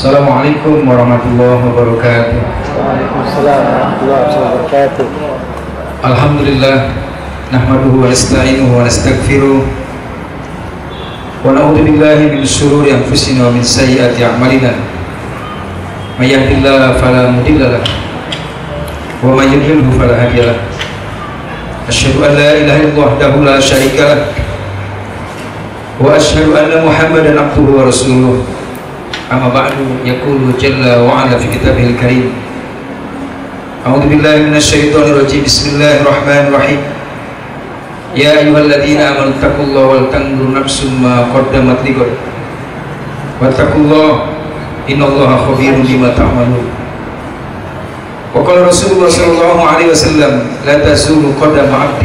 Assalamualaikum warahmatullahi wabarakatuh. Waalaikumsalam warahmatullahi wabarakatuh. Alhamdulillah nahmaduhu wa nasta'inuhu wa nastaghfiruh wa na'udzu billahi min shururi anfusina wa min sayyiati a'malina. May yahdihillahu fala mudilla lahu wa may yudlilhu fala hadiya lahu. Asyhadu an la ilaha illallah wahdahu la syarika lah wa asyhadu anna Muhammadan abduhu wa rasuluh أما بعد يقول جل وعلا في كتابه الكريم أعوذ بالله من الشيطان الرجيم بسم الله الرحمن الرحيم يا أيها الذين آمنوا اتقوا الله ولتنظر نفس ما قدمت لغد واتقوا الله إن الله خبير بما تعملون وقال رسول الله صلى الله عليه وسلم لا تزول قدم عبد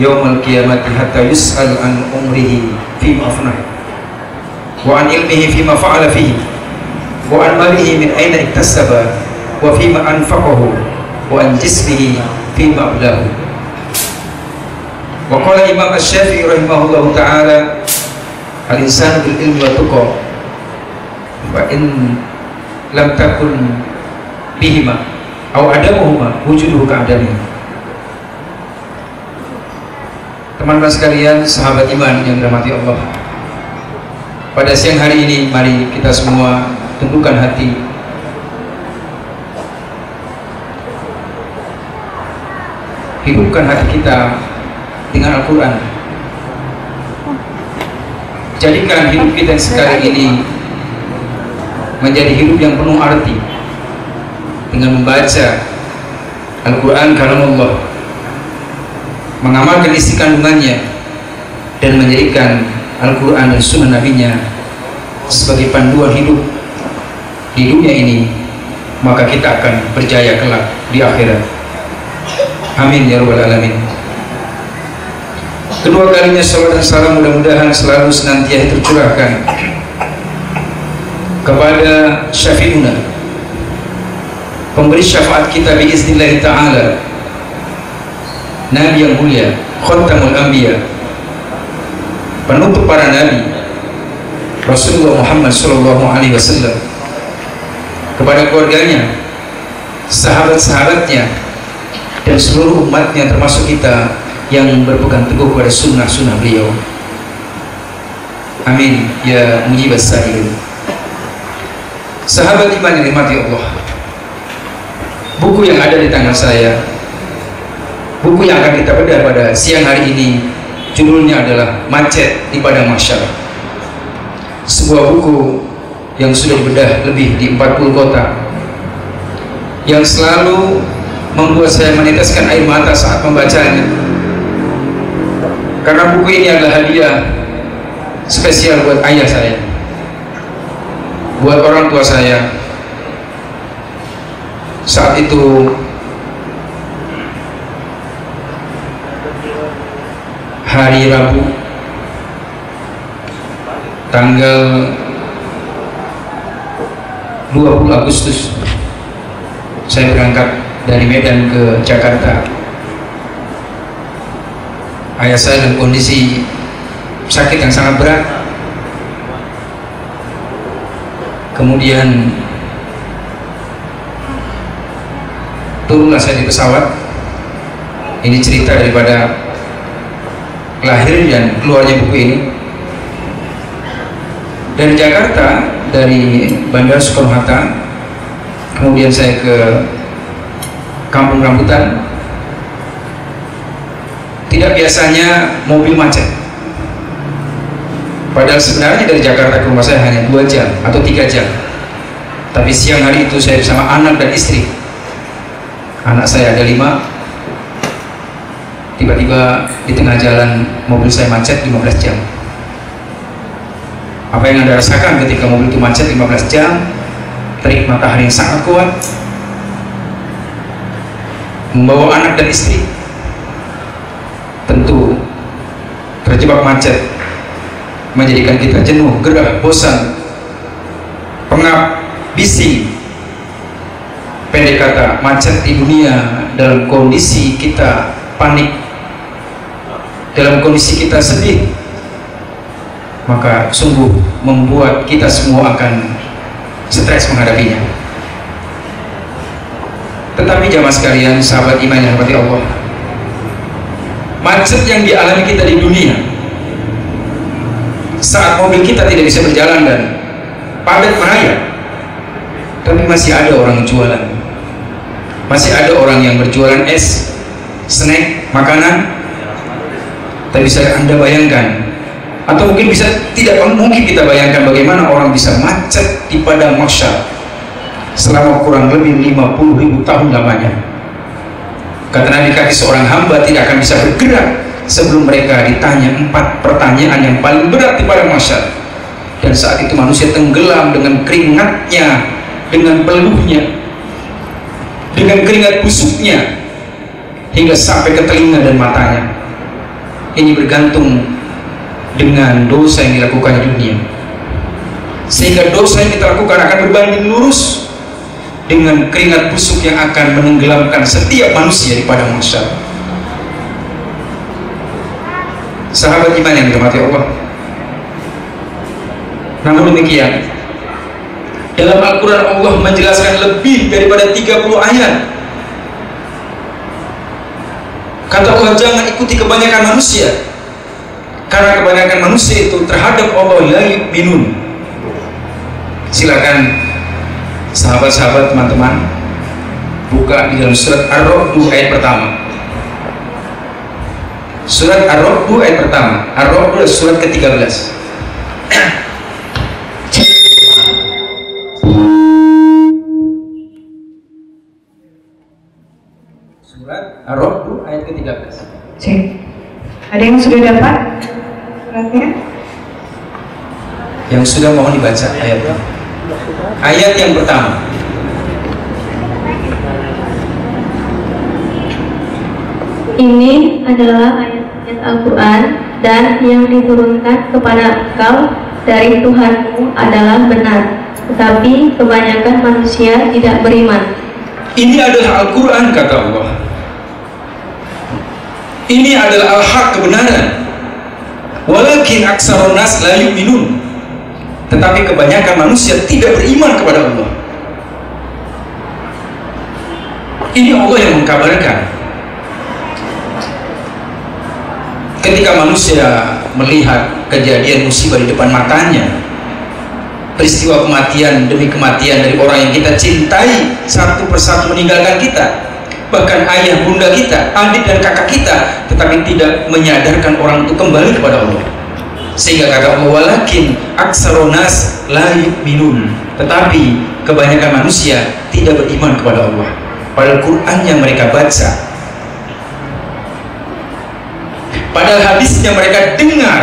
يوم القيامة حتى يسأل عن عمره فيما أفناه wa an ilmihi fima fa'ala fihi wa an malihi min aina iktasaba wa fima anfaqahu wa an jismihi fima ablahu. Wa qala imam asy-syafi'i rahimahullahu taala al-insanu bil ilmi wa tuqa wa in lam takun bihima au adamuhuma wujuduhu ka'adamihi teman-teman sekalian sahabat iman yang dirahmati Allah pada siang hari ini mari kita semua tentukan hati. Hidupkan hati kita dengan Al-Quran. Jadikan hidup kita yang sekarang ini menjadi hidup yang penuh arti. Dengan membaca Al-Quran kalam Allah mengamalkan isi kandungannya dan menjadikan Al-Quran dan Sunnah Nabi-Nya sebagai panduan hidup di dunia ini maka kita akan berjaya kelak di akhirat. Amin ya rabbal alamin. Kedua kalinya salat dan salam mudah-mudahan selalu senantiasa tercurahkan kepada syafi'una pemberi syafaat kita biiznillah ta'ala Nabi yang mulia khatamul anbiya penutup para nabi Rasulullah Muhammad Sallallahu Alaihi Wasallam kepada keluarganya, sahabat-sahabatnya, dan seluruh umatnya termasuk kita yang berpegang teguh pada sunnah-sunnah beliau. Amin ya mujibas sahilin. Sahabat iman yang dimati Allah. Buku yang ada di tangan saya, buku yang akan kita bedah pada siang hari ini judulnya adalah Macet di Padang Mahsyar. Sebuah buku yang sudah dibedah lebih di 40 kota. Yang selalu membuat saya meneteskan air mata saat membacanya. Karena buku ini adalah hadiah spesial buat ayah saya. Buat orang tua saya. Saat itu hari Rabu tanggal 20 Agustus saya berangkat dari Medan ke Jakarta. Ayah saya dalam kondisi sakit yang sangat berat. Kemudian turunlah saya di pesawat. Ini cerita daripada lahir dan keluarnya buku ini. Dari Jakarta dari Bandara Soekarno-Hatta kemudian saya ke Kampung Rambutan. Tidak biasanya mobil macet. Padahal sebenarnya dari Jakarta ke rumah saya hanya dua jam atau tiga jam. Tapi siang hari itu saya bersama anak dan istri. Anak saya ada lima tiba-tiba di tengah jalan mobil saya macet 15 jam. Apa yang anda rasakan ketika mobil itu macet 15 jam? Terik matahari yang sangat kuat. Membawa anak dan istri. Tentu terjebak macet menjadikan kita jenuh, gerah, bosan. Pengap, bising pendek kata macet di dunia dalam kondisi kita panik dalam kondisi kita sedih maka sungguh membuat kita semua akan stres menghadapinya. Tetapi jamaah sekalian sahabat iman yang rahmati Allah macet yang dialami kita di dunia saat mobil kita tidak bisa berjalan dan padat merayap tapi masih ada orang jualan. Masih ada orang yang berjualan es snack, makanan tapi bisa anda bayangkan atau mungkin bisa tidak mungkin kita bayangkan bagaimana orang bisa macet di padang mahsyar selama kurang lebih 50 ribu tahun lamanya Kata Nabi kaki seorang hamba tidak akan bisa bergerak sebelum mereka ditanya empat pertanyaan yang paling berat di padang masyar. Dan saat itu manusia tenggelam dengan keringatnya, dengan peluhnya, dengan keringat busuknya, hingga sampai ke telinga dan matanya. Ini bergantung dengan dosa yang dilakukan di dunia. Sehingga dosa yang kita lakukan akan berbanding lurus dengan keringat busuk yang akan menenggelamkan setiap manusia di padang mahsyar. Sahabat iman yang dirahmati Allah. Namun demikian, dalam Al-Quran Allah menjelaskan lebih daripada 30 ayat. Kata Allah jangan ikuti kebanyakan manusia. Karena kebanyakan manusia itu terhadap Allah la minun. Silakan sahabat-sahabat teman-teman buka di dalam surat Ar-Ra'd ayat pertama surat Ar-Ra'd ayat pertama Ar-Ra'd surat ke-13 Ar-Ra'd ayat ke-13 Cek. Ada yang sudah dapat suratnya? yang sudah mohon dibaca ayatnya Ayat yang pertama. Ini adalah ayat-ayat Al-Quran dan yang diturunkan kepada engkau dari Tuhanmu adalah benar, tetapi kebanyakan manusia tidak beriman. Ini adalah Al-Quran kata Allah. Ini adalah al-haq kebenaran. Walakin aksarun nas la yu'minun. Tetapi kebanyakan manusia tidak beriman kepada Allah. Ini Allah yang mengkabarkan. Ketika manusia melihat kejadian musibah di depan matanya peristiwa kematian demi kematian dari orang yang kita cintai satu persatu meninggalkan kita bahkan ayah bunda kita adik dan kakak kita tetapi tidak menyadarkan orang itu kembali kepada Allah. Sehingga kata Allah walakin aksaronas la yu'minun. Tetapi kebanyakan manusia tidak beriman kepada Allah. Padahal Quran yang mereka baca padahal hadisnya mereka dengar.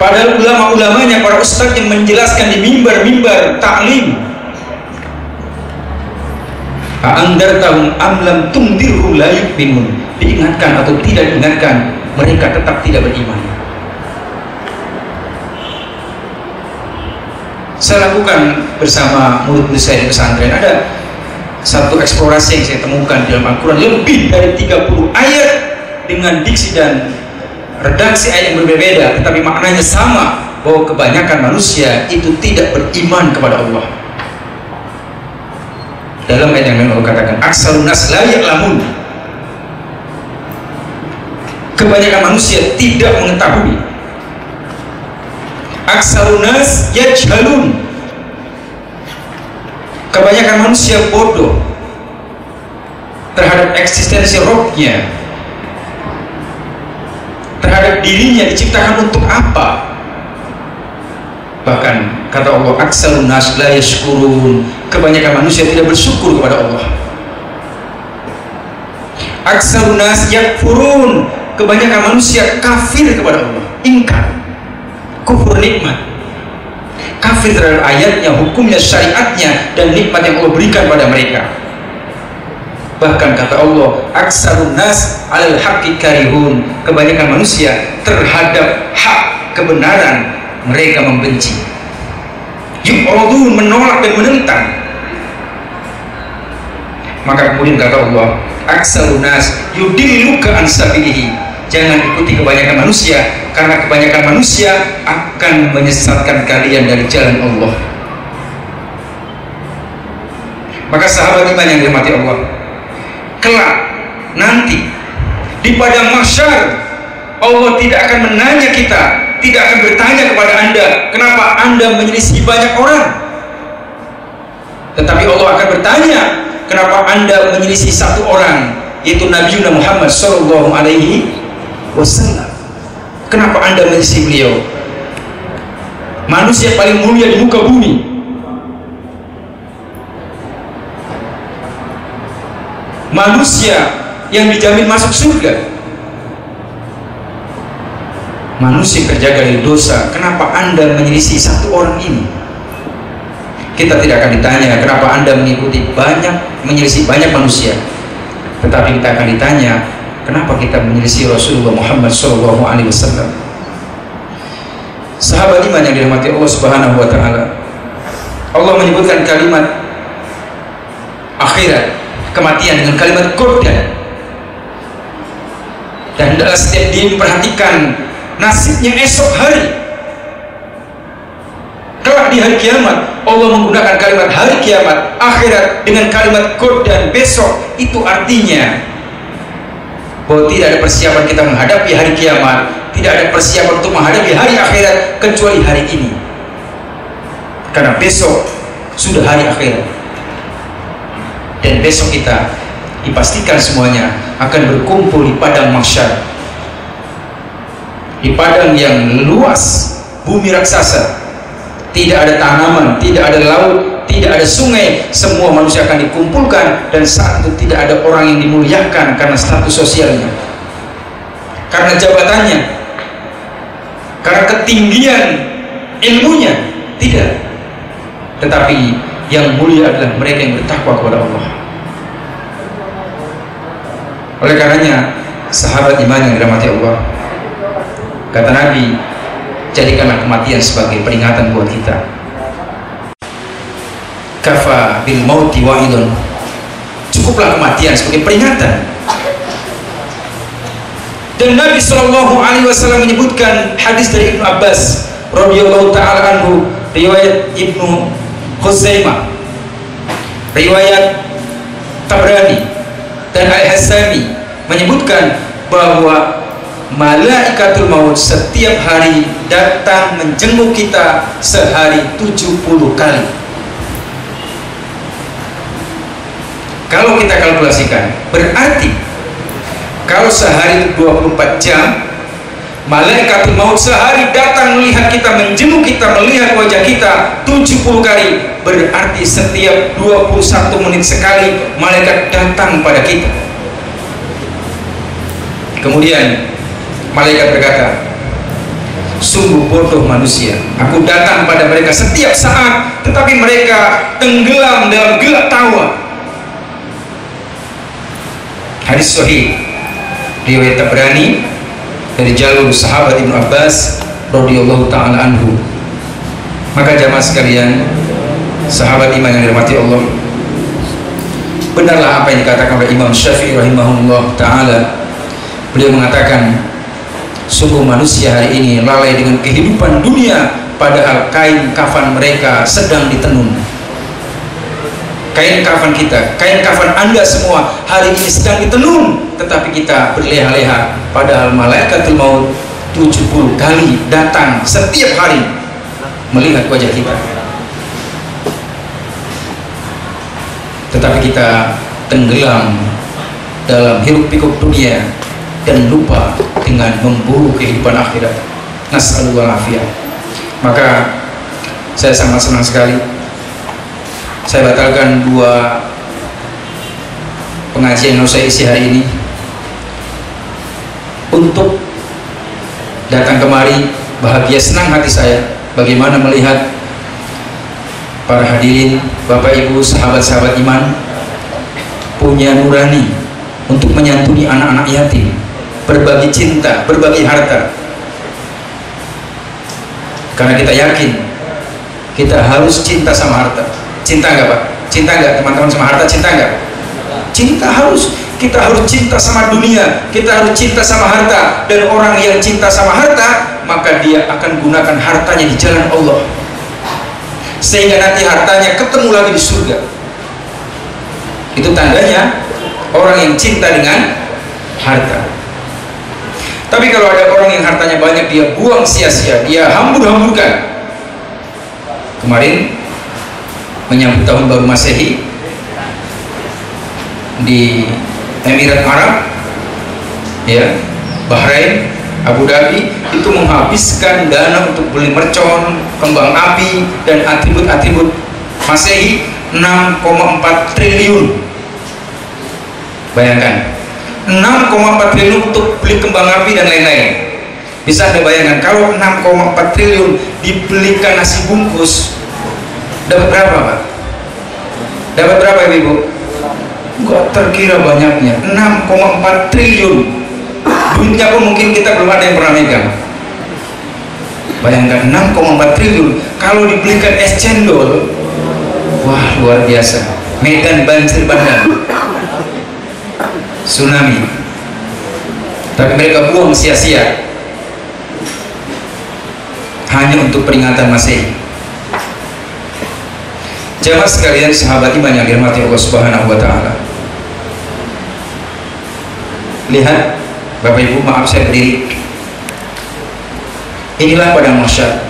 Padahal ulama-ulamanya para ustadz yang menjelaskan di mimbar-mimbar taklim A'andar tahun amlam tungdirhu la yu'minun. Diingatkan atau tidak diingatkan mereka tetap tidak beriman. Saya lakukan bersama murid-murid saya di pesantren. Ada satu eksplorasi yang saya temukan di dalam Al-Quran. Lebih dari 30 ayat dengan diksi dan redaksi ayat yang berbeda. Tetapi maknanya sama bahwa kebanyakan manusia itu tidak beriman kepada Allah dalam ayat yang Allah katakan aksarun nas la ya'lamun. Kebanyakan manusia tidak mengetahui. Aksarunas yajhalun. Kebanyakan manusia bodoh terhadap eksistensi rohnya terhadap dirinya diciptakan untuk apa? Bahkan kata Allah aksarunas la yashkurun kebanyakan manusia tidak bersyukur kepada Allah. Aksarunas yakfurun. Kebanyakan manusia kafir kepada Allah. Ingkar. Kufur nikmat. Kafir terhadap ayatnya, hukumnya, syariatnya dan nikmat yang Allah berikan pada mereka. Bahkan kata Allah aksarun nas alal haqqi karihun. Kebanyakan manusia terhadap hak kebenaran mereka membenci. Yu'radun menolak dan menentang maka kemudian kata Allah aksarun nas yudilluka an sabilihi. Jangan ikuti kebanyakan manusia karena kebanyakan manusia akan menyesatkan kalian dari jalan Allah. Maka sahabat iman yang dirahmati Allah kelak nanti di padang mahsyar Allah tidak akan menanya kita tidak akan bertanya kepada anda kenapa anda menyelisih banyak orang? Tetapi Allah akan bertanya kenapa anda menyelisih satu orang yaitu Nabi Muhammad Sallallahu Alaihi Wasallam? Kenapa anda menyelisih beliau? Manusia paling mulia di muka bumi. Manusia yang dijamin masuk surga. Manusia terjaga dari dosa. Kenapa anda menyelisih satu orang ini kita tidak akan ditanya kenapa anda mengikuti banyak menyelisih banyak manusia. Tetapi kita akan ditanya kenapa kita menyelisih Rasulullah Muhammad SAW sahabat iman yang dirahmati Allah Subhanahu Wa Taala. Allah menyebutkan kalimat akhirat kematian dengan kalimat kordan dan dalam setiap dia memperhatikan nasibnya esok hari kelak di hari kiamat Allah menggunakan kalimat hari kiamat akhirat dengan kalimat kordan besok. Itu artinya bahwa tidak ada persiapan kita menghadapi hari kiamat tidak ada persiapan untuk menghadapi hari akhirat kecuali hari ini. Karena besok sudah hari akhirat. Dan besok kita dipastikan semuanya akan berkumpul di padang mahsyar. Di padang yang luas bumi raksasa tidak ada tanaman, tidak ada laut, tidak ada sungai semua manusia akan dikumpulkan dan saat itu tidak ada orang yang dimuliakan karena status sosialnya. Karena jabatannya karena ketinggian ilmunya tidak. Tetapi yang mulia adalah mereka yang bertakwa kepada Allah. Oleh karenanya sahabat iman yang dirahmati Allah kata Nabi jadikanlah kematian sebagai peringatan buat kita. Kafa bil mauti wa'idun cukuplah kematian sebagai peringatan. Dan Nabi Shallallahu Alaihi Wasallam menyebutkan hadis dari Ibnu Abbas radhiyallahu taala anhu riwayat Ibnu Khuzaimah riwayat Tabrani dan Al-Hasami menyebutkan bahwa malaikatul maut setiap hari datang menjenguk kita sehari 70 kali. Kalau kita kalkulasikan berarti kalau sehari 24 jam malaikat maut sehari datang melihat kita menjenguk kita melihat wajah kita 70 kali berarti setiap 21 menit sekali malaikat datang pada kita. Kemudian malaikat berkata sungguh bodoh manusia. Aku datang pada mereka setiap saat tetapi mereka tenggelam dalam gelap tawa. Hadis sahih. Riwayat Tabrani dari jalur sahabat Ibnu Abbas radhiyallahu taala anhu. Maka jamaah sekalian sahabat iman yang dirahmati Allah benarlah apa yang dikatakan oleh Imam Syafi'i rahimahullah taala. Beliau mengatakan sungguh manusia hari ini lalai dengan kehidupan dunia padahal kain kafan mereka sedang ditenun. Kain kafan kita, kain kafan anda semua hari ini sedang ditenun tetapi kita berleha-leha padahal malaikatul maut 70 kali datang setiap hari melihat wajah kita. Tetapi kita tenggelam dalam hiruk pikuk dunia dan lupa dengan memburu kehidupan akhirat. Nasallallahu alaihi maka saya sangat senang sekali. Saya batalkan dua pengajian yang saya isi hari ini. Untuk datang kemari bahagia senang hati saya bagaimana melihat para hadirin bapak ibu sahabat-sahabat iman punya nurani untuk menyantuni anak-anak yatim berbagi cinta, berbagi harta. Karena kita yakin kita harus cinta sama harta. Cinta enggak pak? cinta enggak teman-teman sama harta? Cinta enggak? cinta harus. Kita harus cinta sama dunia. Kita harus cinta sama harta. Dan orang yang cinta sama harta maka dia akan gunakan hartanya di jalan Allah. Sehingga nanti hartanya ketemu lagi di surga. Itu tandanya orang yang cinta dengan harta tapi kalau ada orang yang hartanya banyak dia buang sia-sia dia hambur-hamburkan kemarin menyambut tahun baru masehi di Emirat Arab ya Bahrain Abu Dhabi itu menghabiskan dana untuk beli mercon, kembang api dan atribut-atribut Masehi 6,4 triliun. Bayangkan 6,4 triliun untuk beli kembang api dan lain-lain. Bisa Anda bayangkan kalau 6,4 triliun dibelikan nasi bungkus dapat berapa, Pak? Dapat berapa, Ibu? Enggak terkira banyaknya 6,4 triliun duitnya pun mungkin kita belum ada yang pernah megang bayangkan 6,4 triliun kalau dibelikan es cendol wah luar biasa Medan banjir bandang tsunami. Tapi mereka buang sia-sia. Hanya untuk peringatan Masehi. Jamaah sekalian sahabat iman yang dirahmati Allah Subhanahu wa taala. Lihat Bapak Ibu maaf saya berdiri. Inilah pada masyar.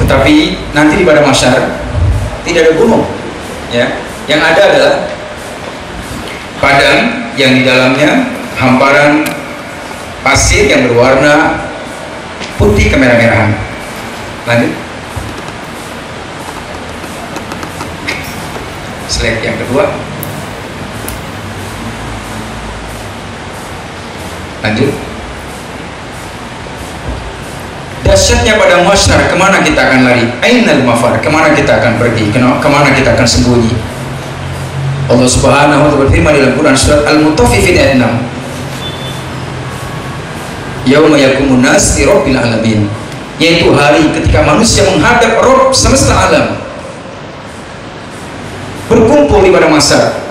Tetapi nanti di pada masyar tidak ada gunung ya. Yang ada adalah padang yang di dalamnya hamparan pasir yang berwarna putih kemerah-merahan. Lanjut. Slide yang kedua. Lanjut. Dahsyatnya pada masyar ke mana kita akan lari? Ainal mafar ke mana kita akan pergi? Ke mana kita akan sembunyi Allah subhanahu wa ta'ala berfirman dalam Quran surat Al-Mutaffifin ayat 6 Yauma yakumun nas li rabbil alamin. Yaitu hari ketika manusia menghadap Rob semesta alam. Berkumpul di pada masa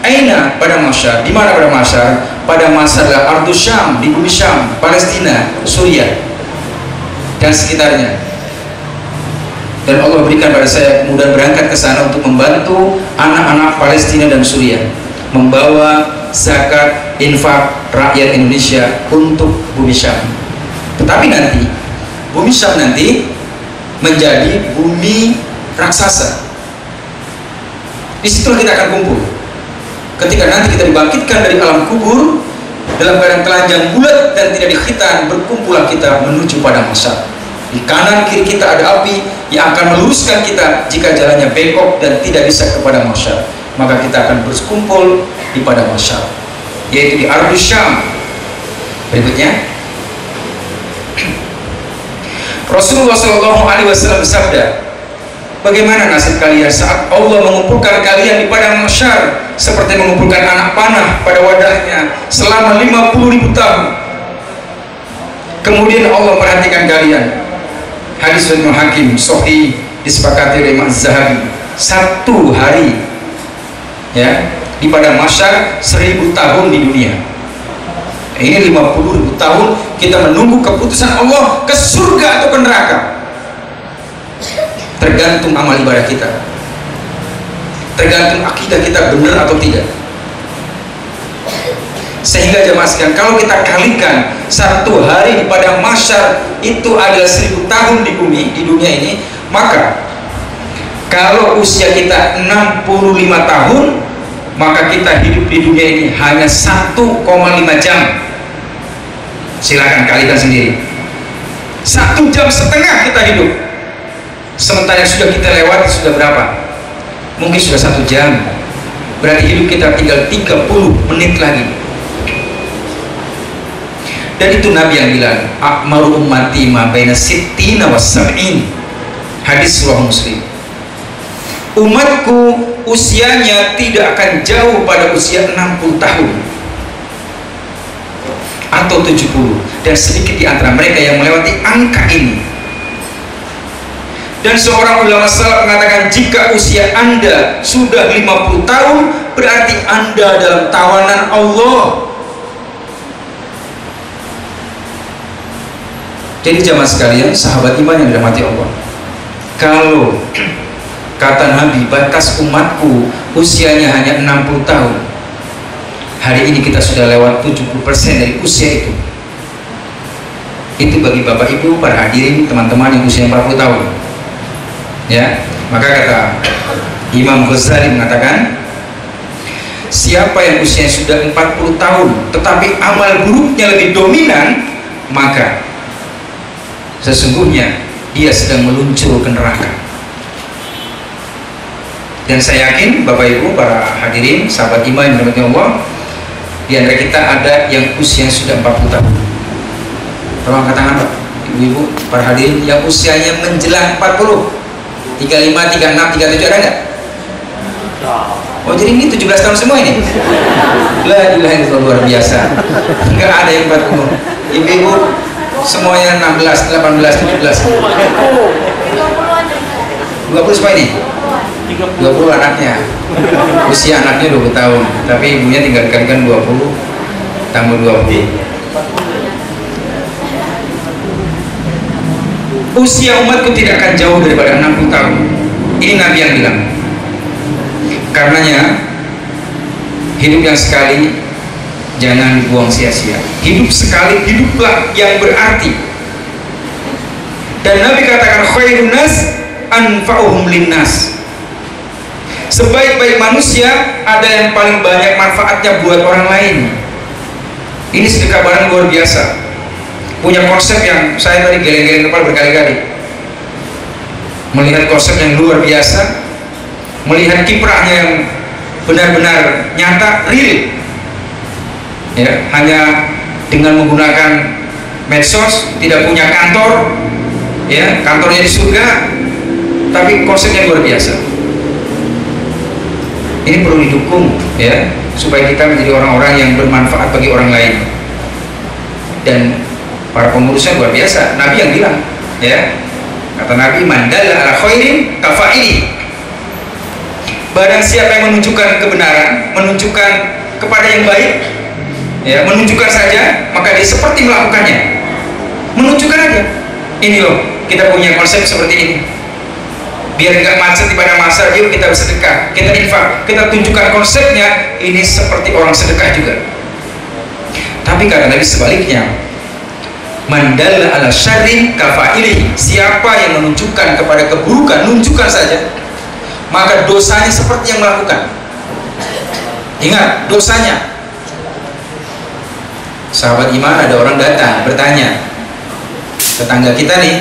Aina? Pada masa, di mana pada masa? Pada masa adalah Ardu Syam, di bumi Syam, Palestina, Suriah, dan sekitarnya. Dan Allah berikan pada saya kemudian berangkat ke sana untuk membantu anak-anak Palestina dan Suriah membawa zakat infak rakyat Indonesia untuk bumi Syam. Tetapi nanti bumi Syam nanti menjadi bumi raksasa. Di situlah kita akan kumpul ketika nanti kita dibangkitkan dari alam kubur dalam keadaan telanjang bulat dan tidak dikhitan berkumpullah kita menuju pada masa di kanan kiri kita ada api yang akan meluruskan kita jika jalannya bengkok dan tidak bisa kepada masyar maka kita akan berkumpul di pada masyar yaitu di Ardus Syam berikutnya Rasulullah SAW bersabda Bagaimana nasib kalian saat Allah mengumpulkan kalian di padang masyar seperti mengumpulkan anak panah pada wadahnya selama 50 ribu tahun. Kemudian Allah perhatikan kalian. Hadis dari Hakim Sohi disepakati oleh Imam Zahabi. Satu hari ya di padang masyar seribu tahun di dunia. Ini 50 ribu tahun kita menunggu keputusan Allah ke surga atau ke neraka tergantung amal ibadah kita tergantung akidah kita benar atau tidak sehingga jemaah sekalian kalau kita kalikan satu hari di padang masyar itu adalah seribu tahun di bumi di dunia ini maka kalau usia kita 65 tahun maka kita hidup di dunia ini hanya 1,5 jam. Silakan kalikan sendiri. Satu jam setengah kita hidup. Sementara yang sudah kita lewati sudah berapa? Mungkin sudah satu jam. Berarti hidup kita tinggal 30 menit lagi dan itu Nabi yang bilang akmaru ummati ma baina sittina was sab'in. Hadis surah muslim. Umatku usianya tidak akan jauh pada usia 60 tahun. Atau 70 dan sedikit di antara mereka yang melewati angka ini. Dan seorang ulama salaf mengatakan jika usia anda sudah 50 tahun berarti anda dalam tawanan Allah jadi jamaah sekalian sahabat iman yang dirahmati Allah. Kalau kata Nabi batas umatku usianya hanya 60 tahun. Hari ini kita sudah lewat 70% dari usia itu. Itu bagi bapak ibu para hadirin teman-teman yang usia 40 tahun. Ya maka kata Imam Ghazali mengatakan siapa yang usianya sudah 40 tahun tetapi amal buruknya lebih dominan maka sesungguhnya dia sedang meluncur ke neraka. Dan saya yakin Bapak Ibu para hadirin sahabat iman yang Allah di antara kita ada yang usianya sudah 40 tahun. Tolong angkat tangan Pak. Ibu-ibu para hadirin yang usianya menjelang 40 35, 36, 37 ada nggak? Oh jadi ini 17 tahun semua ini? La ilaha illallah luar biasa. Nggak ada yang 40 Ibu-ibu semuanya 16, 18, 17 20 semua ini? 20 anaknya. Usia anaknya 20 tahun tapi ibunya tinggal dikalikan 20 tambah 20 usia umatku tidak akan jauh daripada 60 tahun. Ini Nabi yang bilang. Karenanya hidup yang sekali jangan dibuang sia-sia. Hidup sekali hiduplah yang berarti. Dan Nabi katakan khairun nas anfa'uhum linnas. Sebaik-baik manusia ada yang paling banyak manfaatnya buat orang lain. Ini sedekah barang luar biasa. Punya konsep yang saya tadi geleng-geleng kepala berkali-kali. Melihat konsep yang luar biasa melihat kiprahnya yang benar-benar nyata real ya hanya dengan menggunakan medsos tidak punya kantor ya kantornya di surga tapi konsepnya luar biasa. Ini perlu didukung ya supaya kita menjadi orang-orang yang bermanfaat bagi orang lain. Dan para pengurusnya luar biasa. Nabi yang bilang ya kata Nabi mandala ala khairin kafaili barang siapa yang menunjukkan kebenaran menunjukkan kepada yang baik ya menunjukkan saja maka dia seperti melakukannya. Menunjukkan aja. Ini loh kita punya konsep seperti ini. Biar nggak macet di pada masa yuk kita bersedekah kita infak kita tunjukkan konsepnya ini seperti orang sedekah juga. Tapi kadang Nabi sebaliknya mandalla ala syarrin kafailihi siapa yang menunjukkan kepada keburukan nunjukkan saja maka dosanya seperti yang melakukan. Ingat dosanya sahabat iman ada orang datang bertanya tetangga kita nih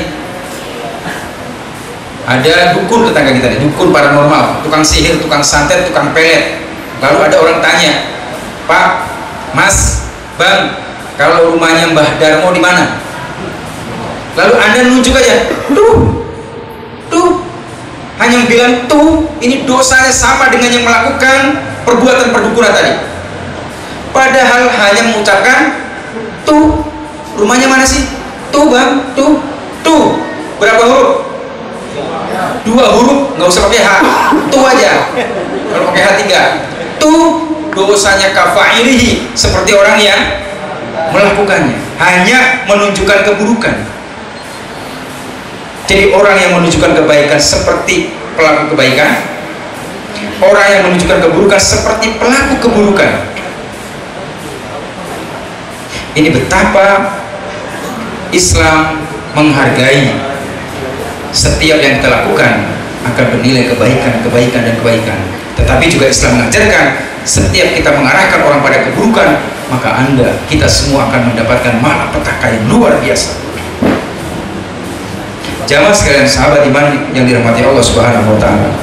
ada dukun tetangga kita nih dukun paranormal tukang sihir, tukang santet, tukang pelet lalu ada orang tanya pak, mas, bang kalau rumahnya Mbah Darmo di mana? Lalu Anda nunjuk aja, tuh, tuh, hanya bilang tuh, ini dosanya sama dengan yang melakukan perbuatan perdukunan tadi. Padahal hanya mengucapkan tuh, rumahnya mana sih? Tuh bang, tuh, tuh, berapa huruf? Dua huruf, nggak usah pakai H, tuh aja. Kalau pakai H tiga, tuh dosanya kafairihi seperti orang yang melakukannya. Hanya menunjukkan keburukan. Jadi orang yang menunjukkan kebaikan seperti pelaku kebaikan. Orang yang menunjukkan keburukan seperti pelaku keburukan ini betapa Islam menghargai setiap yang kita lakukan akan bernilai kebaikan, kebaikan, dan kebaikan. Tetapi juga Islam mengajarkan setiap kita mengarahkan orang pada keburukan maka anda, kita semua akan mendapatkan malapetaka yang luar biasa. Jamaah sekalian sahabat iman yang dirahmati Allah subhanahu wa ta'ala.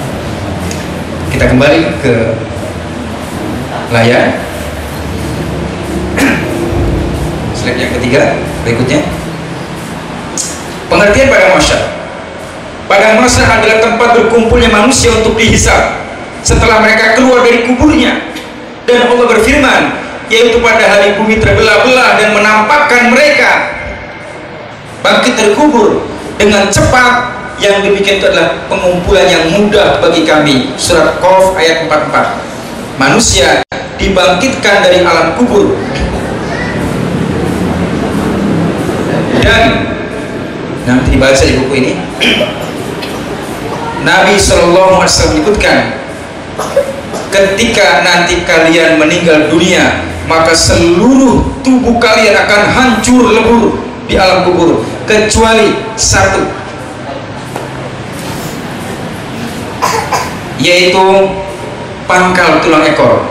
Kita kembali ke layar slide yang ketiga berikutnya. Pengertian pada masyarakat. Pada masa adalah tempat berkumpulnya manusia untuk dihisap setelah mereka keluar dari kuburnya. Dan Allah berfirman yaitu pada hari bumi terbelah-belah dan menampakkan mereka bangkit dari kubur dengan cepat. Yang demikian itu adalah pengumpulan yang mudah bagi kami. Surat Qaf ayat 44 manusia dibangkitkan dari alam kubur dan nanti dibaca di buku ini Nabi Shallallahu Alaihi Wasallam menyebutkan ketika nanti kalian meninggal dunia maka seluruh tubuh kalian akan hancur lebur di alam kubur kecuali satu. Yaitu pangkal tulang ekor.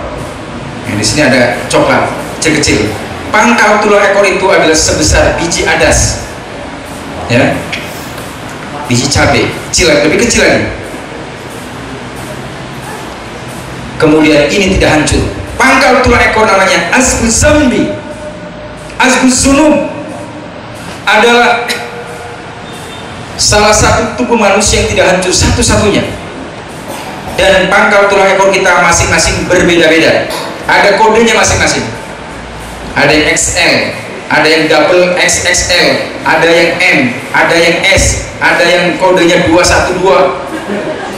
Nah, di sini ada coklat kecil-kecil pangkal tulang ekor itu adalah sebesar biji adas. Ya. Biji cabai kecil lebih kecil lagi. Kemudian ini tidak hancur. Pangkal tulang ekor namanya asbus zambi. Asbus sunum adalah salah satu tubuh manusia yang tidak hancur satu-satunya. Dan pangkal tulang ekor kita masing-masing berbeda-beda. Ada kodenya masing-masing ada yang XL ada yang double XXL ada yang M ada yang S ada yang kodenya 212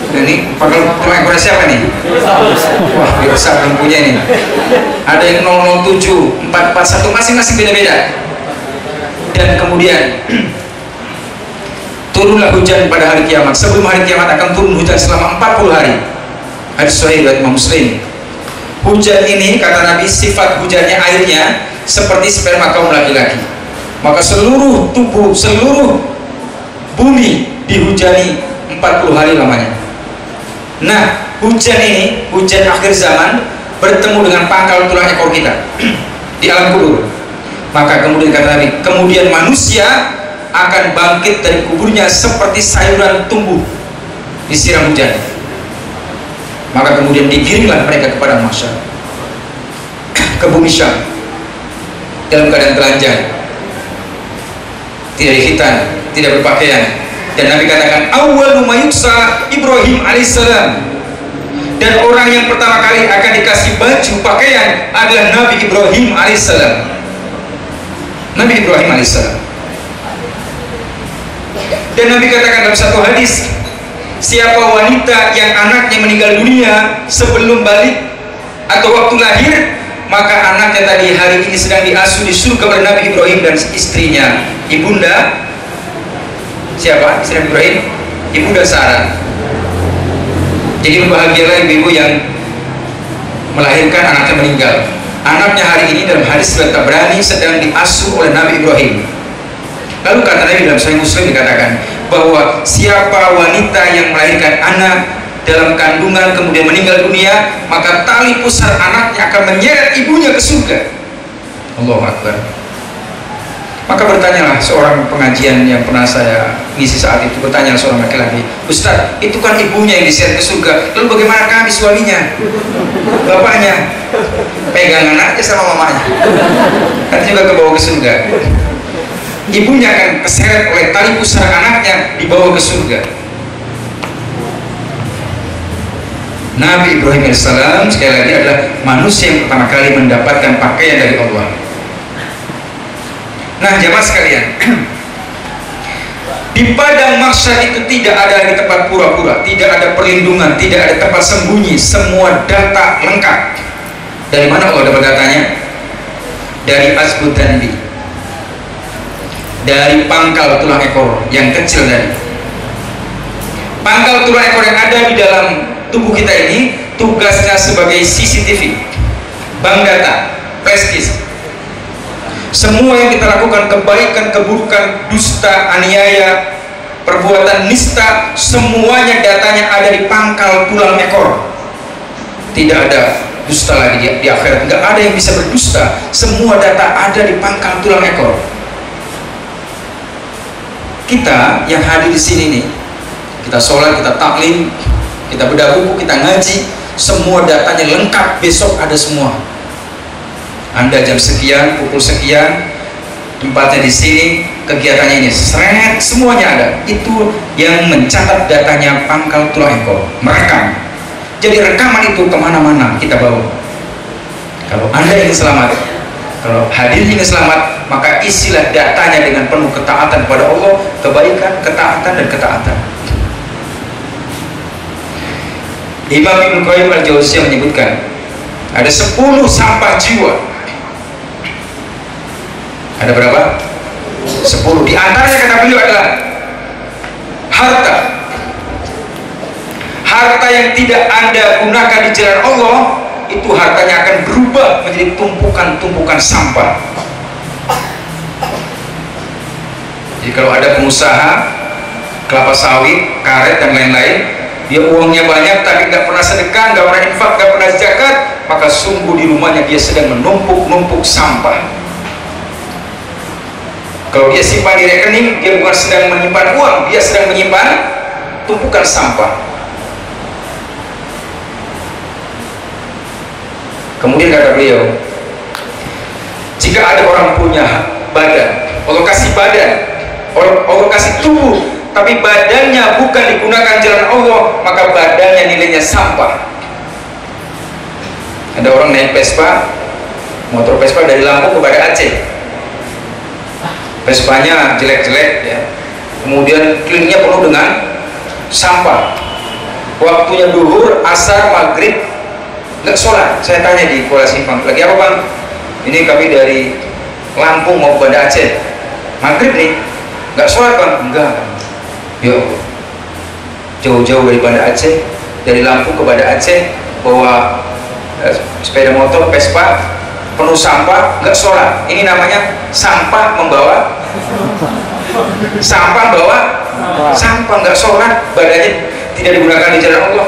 nah ini pangkal tulang ekornya siapa nih? Wah besar belum punya ini. Ada yang 007 441 masing-masing beda-beda. Dan kemudian turunlah hujan pada hari kiamat. Sebelum hari kiamat akan turun hujan selama 40 hari. Hadis sahih dari Muslim hujan ini kata Nabi sifat hujannya airnya seperti sperma kaum laki-laki. Maka seluruh tubuh seluruh bumi dihujani 40 hari lamanya. Nah hujan ini hujan akhir zaman bertemu dengan pangkal tulang ekor kita di alam kubur. Maka kemudian kata Nabi kemudian manusia akan bangkit dari kuburnya seperti sayuran tumbuh disiram hujan maka kemudian digiringlah mereka kepada masyarakat ke bumi Syam. Dalam keadaan telanjang. Tidak dihitan tidak berpakaian. Dan Nabi katakan awal Ibrahim alaihissalam dan orang yang pertama kali akan dikasih baju pakaian adalah Nabi Ibrahim alaihissalam Nabi Ibrahim alaihissalam dan Nabi katakan dalam satu hadis siapa wanita yang anaknya meninggal dunia sebelum balik atau waktu lahir maka anaknya tadi hari ini sedang diasuh di surga oleh Nabi Ibrahim dan istrinya. Ibunda siapa? Istri Nabi Ibrahim? Ibunda Sarah. Jadi berbahagialah ibu-ibu yang melahirkan anaknya meninggal. Anaknya hari ini dalam hadis tak berani sedang diasuh oleh Nabi Ibrahim lalu kata Nabi dalam Sahih Muslim dikatakan bahwa siapa wanita yang melahirkan anak dalam kandungan kemudian meninggal dunia maka tali pusar anaknya akan menyeret ibunya ke surga. Allah Akbar. Maka bertanyalah seorang pengajian yang pernah saya ngisi saat itu bertanya seorang laki-laki Ustaz itu kan ibunya yang diseret ke surga. Lalu bagaimana kami suaminya? Bapaknya pegangan aja sama mamanya. Kan juga kebawa ke surga ibunya akan keseret oleh tali pusar anaknya dibawa ke surga. Nabi Ibrahim AS sekali lagi adalah manusia yang pertama kali mendapatkan pakaian dari Allah. Nah jamaah sekalian di padang mahsyar itu tidak ada lagi tempat pura-pura tidak ada perlindungan tidak ada tempat sembunyi semua data lengkap. Dari mana Allah dapat datanya? Dari Asbud Dandi dari pangkal tulang ekor yang kecil tadi. Pangkal tulang ekor yang ada di dalam tubuh kita ini tugasnya sebagai CCTV bank data prestis semua yang kita lakukan kebaikan, keburukan, dusta, aniaya perbuatan nista semuanya datanya ada di pangkal tulang ekor. Tidak ada dusta lagi di, di akhirat. Nggak ada yang bisa berdusta. Semua data ada di pangkal tulang ekor kita yang hadir di sini nih kita sholat, kita taklim kita bedah buku, kita ngaji semua datanya lengkap besok ada semua. Anda jam sekian, pukul sekian tempatnya di sini kegiatannya ini seret semuanya ada. Itu yang mencatat datanya pangkal tulang ekor merekam. Jadi rekaman itu ke mana-mana kita bawa. Kalau anda ingin selamat kalau hadir ingin selamat maka isilah datanya dengan penuh ketaatan kepada Allah kebaikan, ketaatan dan ketaatan. Imam Ibn Qayyim al-Jawziyah menyebutkan ada 10 sampah jiwa. Ada berapa? 10 di antaranya kata beliau adalah harta. Harta yang tidak anda gunakan di jalan Allah itu hartanya akan berubah menjadi tumpukan-tumpukan sampah jadi kalau ada pengusaha kelapa sawit, karet dan lain-lain dia uangnya banyak tapi nggak pernah sedekah, nggak pernah infak, nggak pernah zakat maka sungguh di rumahnya dia sedang menumpuk-numpuk sampah. Kalau dia simpan di rekening dia bukan sedang menyimpan uang dia sedang menyimpan tumpukan sampah. Kemudian kata beliau jika ada orang punya badan Allah kasih badan Allah kasih tubuh tapi badannya bukan digunakan jalan Allah maka badannya nilainya sampah. Ada orang naik Vespa motor Vespa dari Lampung kepada Aceh. Vespanya jelek-jelek ya. Kemudian kelilingnya penuh dengan sampah. Waktunya duhur, asar, maghrib nggak sholat. Saya tanya di Kuala Simpang lagi apa bang? Ini kami dari Lampung mau ke Banda Aceh. Maghrib nih nggak sholat bang? Enggak. Yuk jauh-jauh dari Banda Aceh dari Lampung ke Banda Aceh bawa eh, sepeda motor Vespa penuh sampah nggak sholat. Ini namanya sampah membawa sampah bawa sampah. Nggak sholat badannya tidak digunakan di jalan Allah.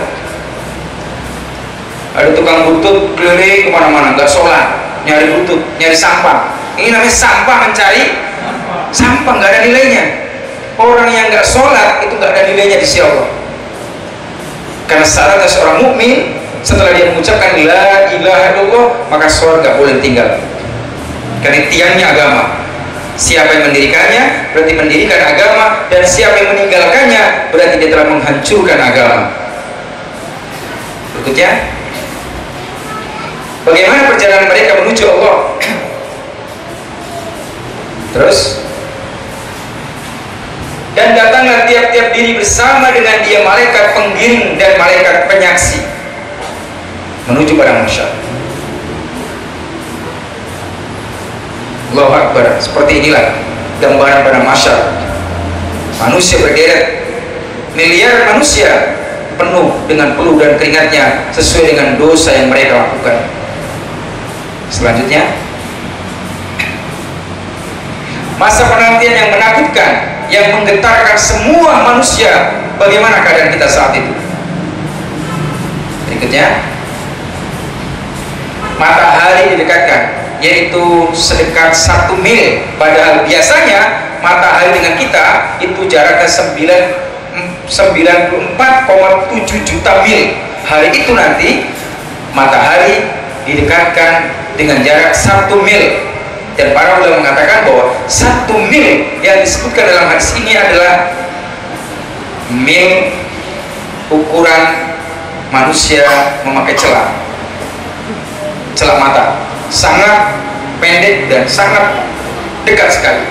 Ada tukang butut keliling ke mana-mana nggak sholat. Nyari butut nyari sampah. Ini namanya sampah mencari sampah nggak ada nilainya. Orang yang nggak sholat itu nggak ada nilainya di sisi Allah. Karena syaratnya seorang mukmin setelah dia mengucapkan la ilaha illallah maka sholat nggak boleh tinggal karena tiangnya agama. Siapa yang mendirikannya berarti mendirikan agama dan siapa yang meninggalkannya berarti dia telah menghancurkan agama. Berikutnya bagaimana perjalanan mereka menuju Allah? Terus dan datanglah tiap-tiap diri bersama dengan dia malaikat penggiring dan malaikat penyaksi. Menuju pada masyarakat. Allahu Akbar. Seperti inilah gambaran pada masyarakat. Manusia berderet. Miliar manusia penuh dengan peluh dan keringatnya sesuai dengan dosa yang mereka lakukan. Selanjutnya masa penantian yang menakutkan yang menggetarkan semua manusia bagaimana keadaan kita saat itu. Berikutnya matahari didekatkan yaitu sedekat satu mil. Padahal biasanya matahari dengan kita itu jaraknya 94,7 juta mil. Hari itu nanti matahari didekatkan dengan jarak satu mil dan para ulama mengatakan bahwa satu mil yang disebutkan dalam hadis ini adalah mil ukuran manusia memakai celah. Celah mata. Sangat pendek dan sangat dekat sekali.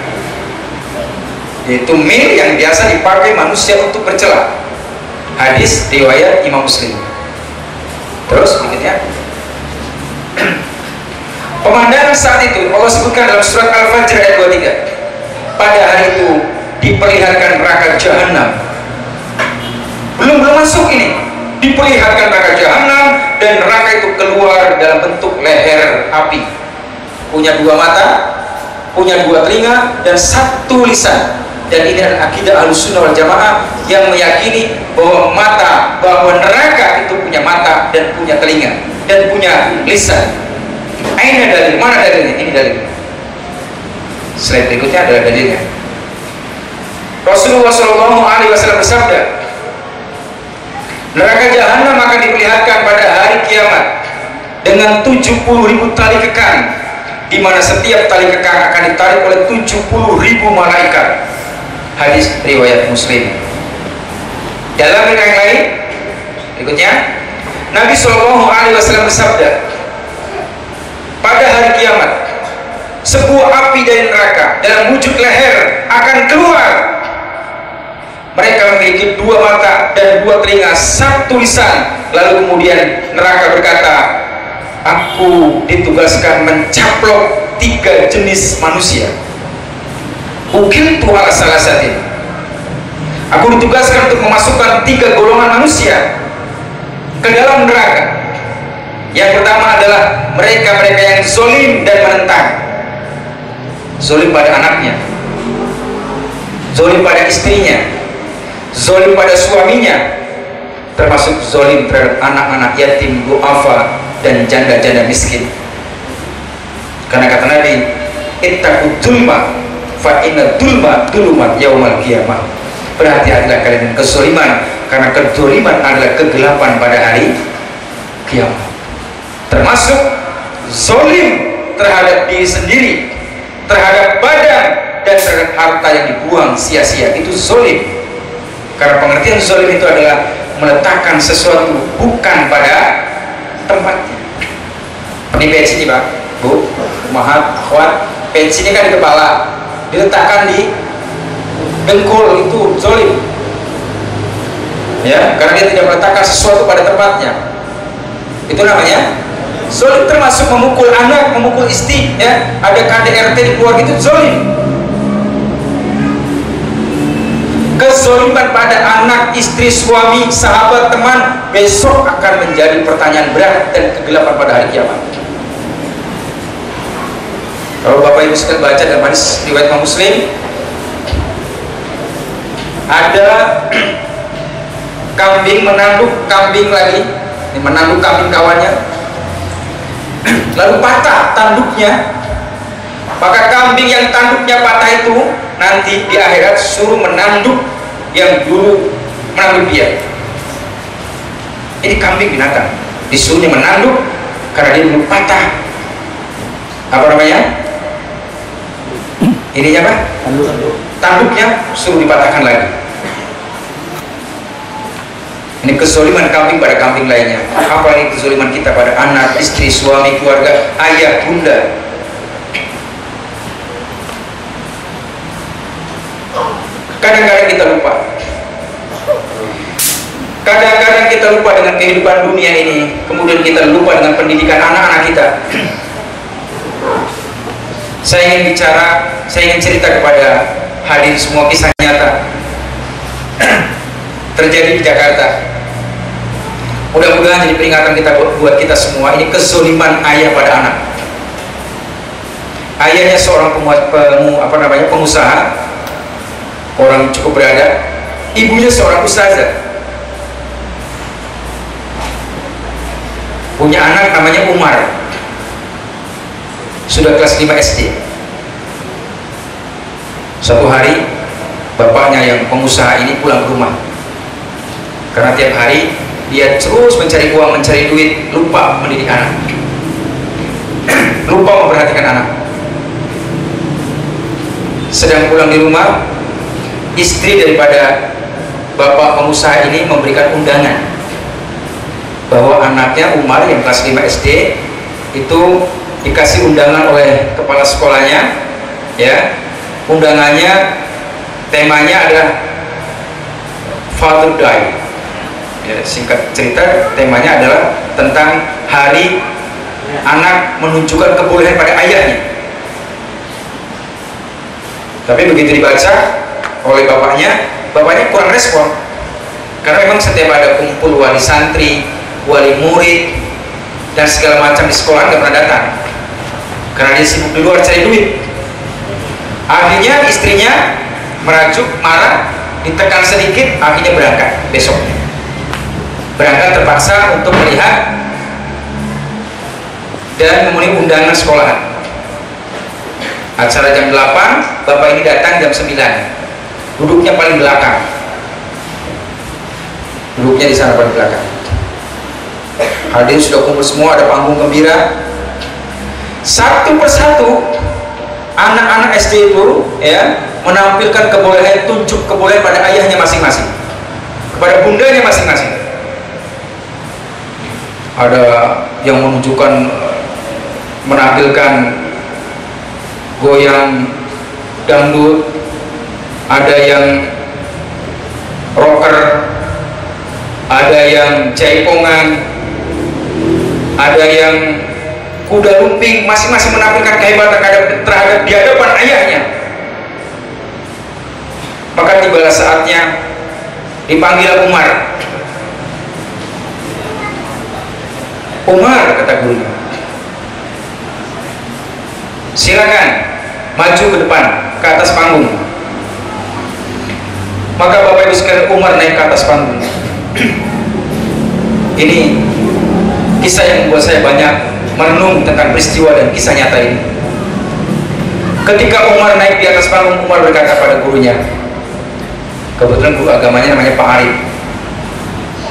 Yaitu mil yang biasa dipakai manusia untuk bercelah. Hadis riwayat Imam Muslim. Terus berikutnya pemandangan saat itu Allah sebutkan dalam surat Al-Fajr ayat 23 pada hari itu diperlihatkan neraka jahanam belum belum masuk ini. Diperlihatkan neraka jahanam dan neraka itu keluar dalam bentuk leher api. Punya dua mata punya dua telinga dan satu lisan. Dan ini adalah akidah al-sunnah wal jamaah yang meyakini bahwa mata bahwa neraka itu punya mata dan punya telinga dan punya lisan ini dalil. Mana dalilnya? Ini dalil. Slide berikutnya adalah dalilnya. Rasulullah Shallallahu Alaihi Wasallam bersabda Neraka jahanam akan diperlihatkan pada hari kiamat dengan 70 ribu tali kekang di mana setiap tali kekang akan ditarik oleh 70 ribu malaikat. Hadis riwayat muslim. Dalam yang lain berikutnya Nabi Shallallahu Alaihi Wasallam bersabda pada hari kiamat sebuah api dari neraka dalam wujud leher akan keluar. Mereka memiliki dua mata dan dua telinga satu lisan. Lalu kemudian neraka berkata aku ditugaskan mencaplok tiga jenis manusia. Ukil tuh salah satu. Aku ditugaskan untuk memasukkan tiga golongan manusia ke dalam neraka yang pertama adalah mereka-mereka yang zolim dan menentang. Zolim pada anaknya. Zolim pada istrinya. Zolim pada suaminya. Termasuk zolim terhadap anak-anak yatim, duafa dan janda-janda miskin. Karena kata Nabi ittaqu dulma fa inna dulma dulumat yaumal qiyamah. Berhati-hatilah kalian dengan karena kezoliman adalah kegelapan pada hari kiamat termasuk zolim terhadap diri sendiri terhadap badan dan terhadap harta yang dibuang sia-sia. Itu zolim. Karena pengertian zolim itu adalah meletakkan sesuatu bukan pada tempatnya. Ini ini pak. Bu mahat akhwat. Ini kan di kepala. Diletakkan di dengkul itu zolim. Ya karena dia tidak meletakkan sesuatu pada tempatnya. Itu namanya zolim termasuk memukul anak memukul istri ya. Ada KDRT di keluarga itu zolim. Kezoliman pada anak, istri, suami, sahabat, teman besok akan menjadi pertanyaan berat dan kegelapan pada hari kiamat. Kalau Bapak Ibu sekalian baca dalam hadis riwayat Muslim ada kambing menanduk kambing lagi. Menanduk kambing kawannya lalu patah tanduknya. Maka kambing yang tanduknya patah itu nanti di akhirat suruh menanduk yang dulu menanduk dia. Ini kambing binatang. Disuruhnya menanduk karena dia dulu patah. Apa namanya? Ininya apa? Tanduknya suruh dipatahkan lagi ini kesoliman kambing pada kambing lainnya. Apa ini kesoliman kita pada anak, istri, suami, keluarga, ayah, bunda? Kadang-kadang kita lupa. Kadang-kadang kita lupa dengan kehidupan dunia ini. Kemudian kita lupa dengan pendidikan anak-anak kita. Saya ingin bicara saya ingin cerita kepada hadir semua kisah nyata terjadi di Jakarta. Mudah-mudahan jadi peringatan kita buat kita semua. Ini kesuliman ayah pada anak. Ayahnya seorang pemuat, pemu, apa namanya pengusaha. Orang cukup berada. Ibunya seorang ustazah. Punya anak namanya Umar. Sudah kelas 5 SD suatu hari bapaknya yang pengusaha ini pulang ke rumah karena tiap hari dia terus mencari uang mencari duit lupa mendidik anak. Lupa memperhatikan anak. Sedang pulang di rumah istri daripada bapak pengusaha ini memberikan undangan bahwa anaknya Umar yang kelas 5 SD itu dikasih undangan oleh kepala sekolahnya ya. Undangannya temanya adalah Father Day ya, singkat cerita temanya adalah tentang hari anak menunjukkan kebolehan pada ayahnya. Tapi begitu dibaca oleh bapaknya bapaknya kurang respon. Karena memang setiap ada kumpul wali santri wali murid dan segala macam di sekolah nggak pernah datang. Karena dia sibuk di luar cari duit. Akhirnya istrinya merajuk marah ditekan sedikit akhirnya berangkat besoknya berangkat terpaksa untuk melihat dan memenuhi undangan sekolahan. Acara jam 8 bapak ini datang jam 9 duduknya paling belakang. Duduknya di sana paling belakang. Hadirin sudah kumpul semua ada panggung gembira. Satu persatu anak-anak SD itu ya menampilkan kebolehan tunjuk kebolehan pada ayahnya masing-masing. Kepada bundanya masing-masing ada yang menunjukkan menampilkan goyang dangdut ada yang rocker ada yang jaipongan ada yang kuda lumping masing-masing menampilkan kehebatan terhadap di hadapan ayahnya. Maka tibalah saatnya dipanggil Umar Umar kata gurunya silakan maju ke depan ke atas panggung. Maka Bapak Ibu sekalian Umar naik ke atas panggung. Ini kisah yang membuat saya banyak merenung tentang peristiwa dan kisah nyata ini. Ketika Umar naik di atas panggung Umar berkata pada gurunya kebetulan guru agamanya namanya Pak Arif.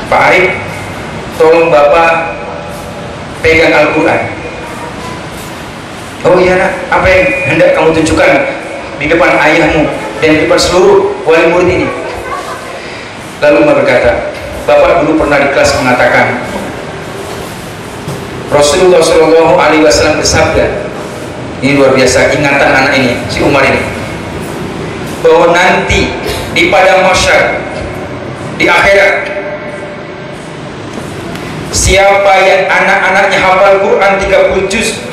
Pak Arif tolong Bapak pegang Al-Quran. Oh iya nak. Apa yang hendak kamu tunjukkan di depan ayahmu dan di depan seluruh wali murid ini? Lalu Umar berkata Bapak dulu pernah di kelas mengatakan Rasulullah Shallallahu Alaihi Wasallam bersabda ini luar biasa ingatan anak ini si Umar ini bahwa nanti di padang masyar di akhirat siapa yang anak-anaknya hafal Quran 30 juz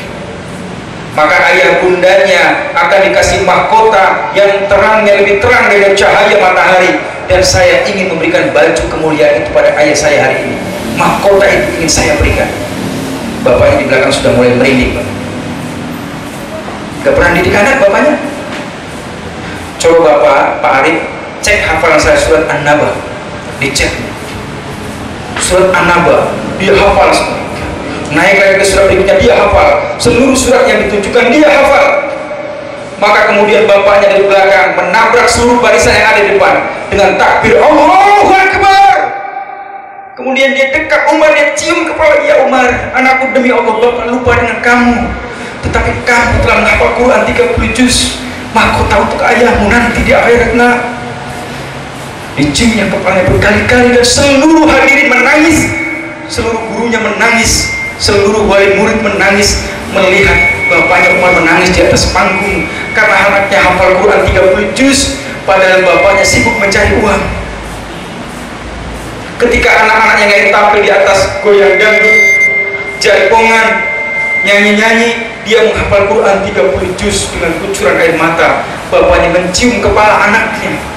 maka ayah bundanya akan dikasih mahkota yang terangnya lebih terang dari cahaya matahari. Dan saya ingin memberikan baju kemuliaan itu pada ayah saya hari ini. Mahkota itu ingin saya berikan. Bapaknya di belakang sudah mulai merinding gak pernah didik anak bapaknya. Coba bapak Pak Arif cek hafalan saya surat An-Naba dicek surat An-Naba. Dia hafal semua. Naik lagi ke surat berikutnya dia hafal. Seluruh surat yang ditunjukkan dia hafal. Maka kemudian bapaknya dari belakang menabrak seluruh barisan yang ada di depan dengan takbir Allahu Akbar! Kemudian dia dekat Umar dia cium kepala dia Umar anakku demi Allah bapak lupa dengan kamu. Tetapi kamu telah menghafal Quran 30 juz. Mahkota untuk ayahmu nanti di akhirat nak diciumnya kepalanya berkali-kali dan seluruh hadirin menangis. Seluruh gurunya menangis. Seluruh wali murid menangis. Melihat bapaknya Umar menangis di atas panggung. Karena anaknya hafal Quran 30 juz padahal bapaknya sibuk mencari uang. Ketika anak-anaknya nggak tampil di atas goyang dangdut jaipongan nyanyi-nyanyi dia menghafal Quran 30 juz dengan kucuran air mata. Bapaknya mencium kepala anaknya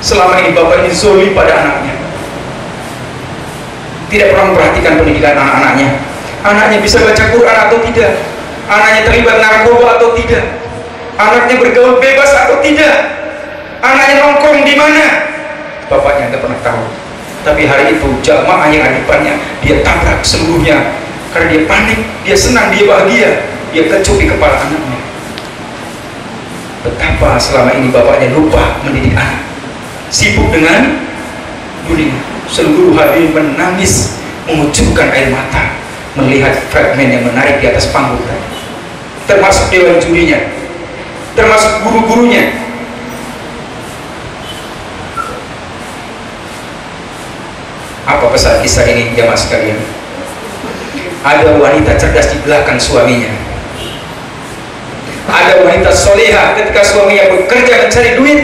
selama ini bapak ini zoli pada anaknya. Tidak pernah memperhatikan pendidikan anak-anaknya. Anaknya bisa baca Quran atau tidak? Anaknya terlibat narkoba atau tidak? Anaknya bergaul bebas atau tidak? Anaknya nongkrong di mana? Bapaknya tidak pernah tahu. Tapi hari itu jamaah yang ada depannya dia tabrak seluruhnya karena dia panik dia senang dia bahagia. Dia kecupi kepala anaknya. Betapa selama ini bapaknya lupa mendidik anak sibuk dengan dunia. Seluruh hadirin menangis mengucurkan air mata melihat fragmen yang menarik di atas panggung tadi. Termasuk dewan jurinya termasuk guru-gurunya. Apa pesan kisah ini jamaah sekalian? Ada wanita cerdas di belakang suaminya. Ada wanita soleha ketika suaminya bekerja mencari duit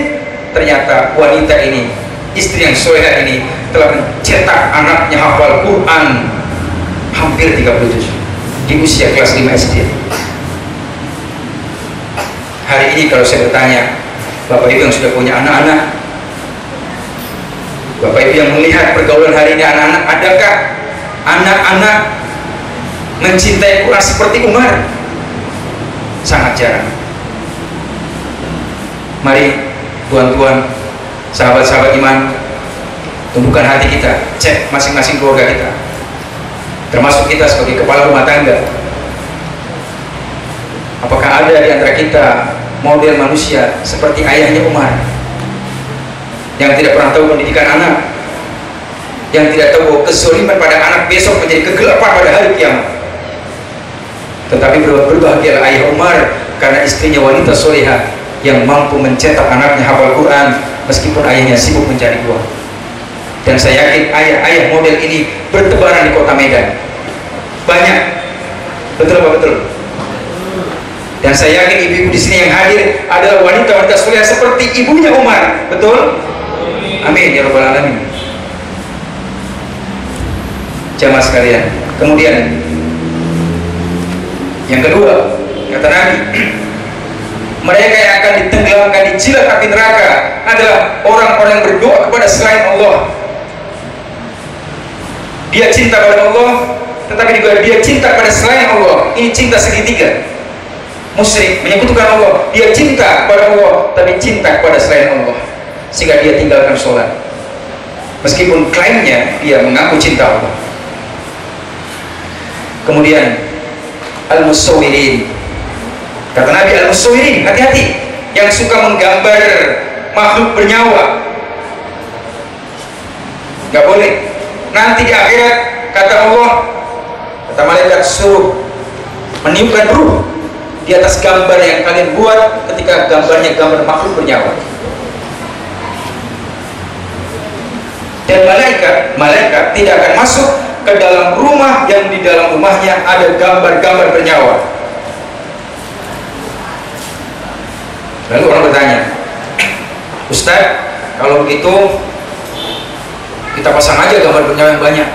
ternyata wanita ini istri yang soleha ini telah mencetak anaknya hafal Quran hampir 37 di usia kelas 5 SD hari ini kalau saya bertanya Bapak Ibu yang sudah punya anak-anak? Bapak Ibu yang melihat pergaulan hari ini anak-anak adakah anak-anak mencintai Quran seperti Umar? Sangat jarang. Mari tuan-tuan sahabat-sahabat iman tumbuhkan hati kita cek masing-masing keluarga kita. Termasuk kita sebagai kepala rumah tangga. Apakah ada di antara kita model manusia seperti ayahnya Umar yang tidak pernah tahu pendidikan anak yang tidak tahu bahwa pada anak besok menjadi kegelapan pada hari kiamat? Tetapi berbahagialah ayah Umar karena istrinya wanita soleha yang mampu mencetak anaknya hafal Quran meskipun ayahnya sibuk mencari uang. Dan saya yakin ayah-ayah model ini bertebaran di kota Medan. Banyak. Betul apa betul? Dan saya yakin ibu-ibu di sini yang hadir adalah wanita-wanita sulia seperti ibunya Umar. Betul? Amin ya rabbal alamin. Jamaah sekalian kemudian yang kedua kata Nabi mereka yang akan ditenggelamkan di jilat api neraka adalah orang-orang yang berdoa kepada selain Allah. Dia cinta pada Allah tetapi juga dia cinta pada selain Allah. Ini cinta segitiga. Musyrik menyebutkan Allah. Dia cinta kepada Allah tapi cinta kepada selain Allah. Sehingga dia tinggalkan sholat. Meskipun klaimnya dia mengaku cinta Allah. Kemudian al-musawirin kata Nabi al-musawirin hati-hati. Yang suka menggambar makhluk bernyawa. Nggak boleh. Nanti di akhirat kata Allah kata malaikat suruh meniupkan ruh di atas gambar yang kalian buat ketika gambarnya gambar makhluk bernyawa. Dan malaikat malaikat tidak akan masuk ke dalam rumah yang di dalam rumahnya ada gambar-gambar bernyawa lalu orang bertanya Ustaz kalau begitu kita pasang aja gambar bernyawa yang banyak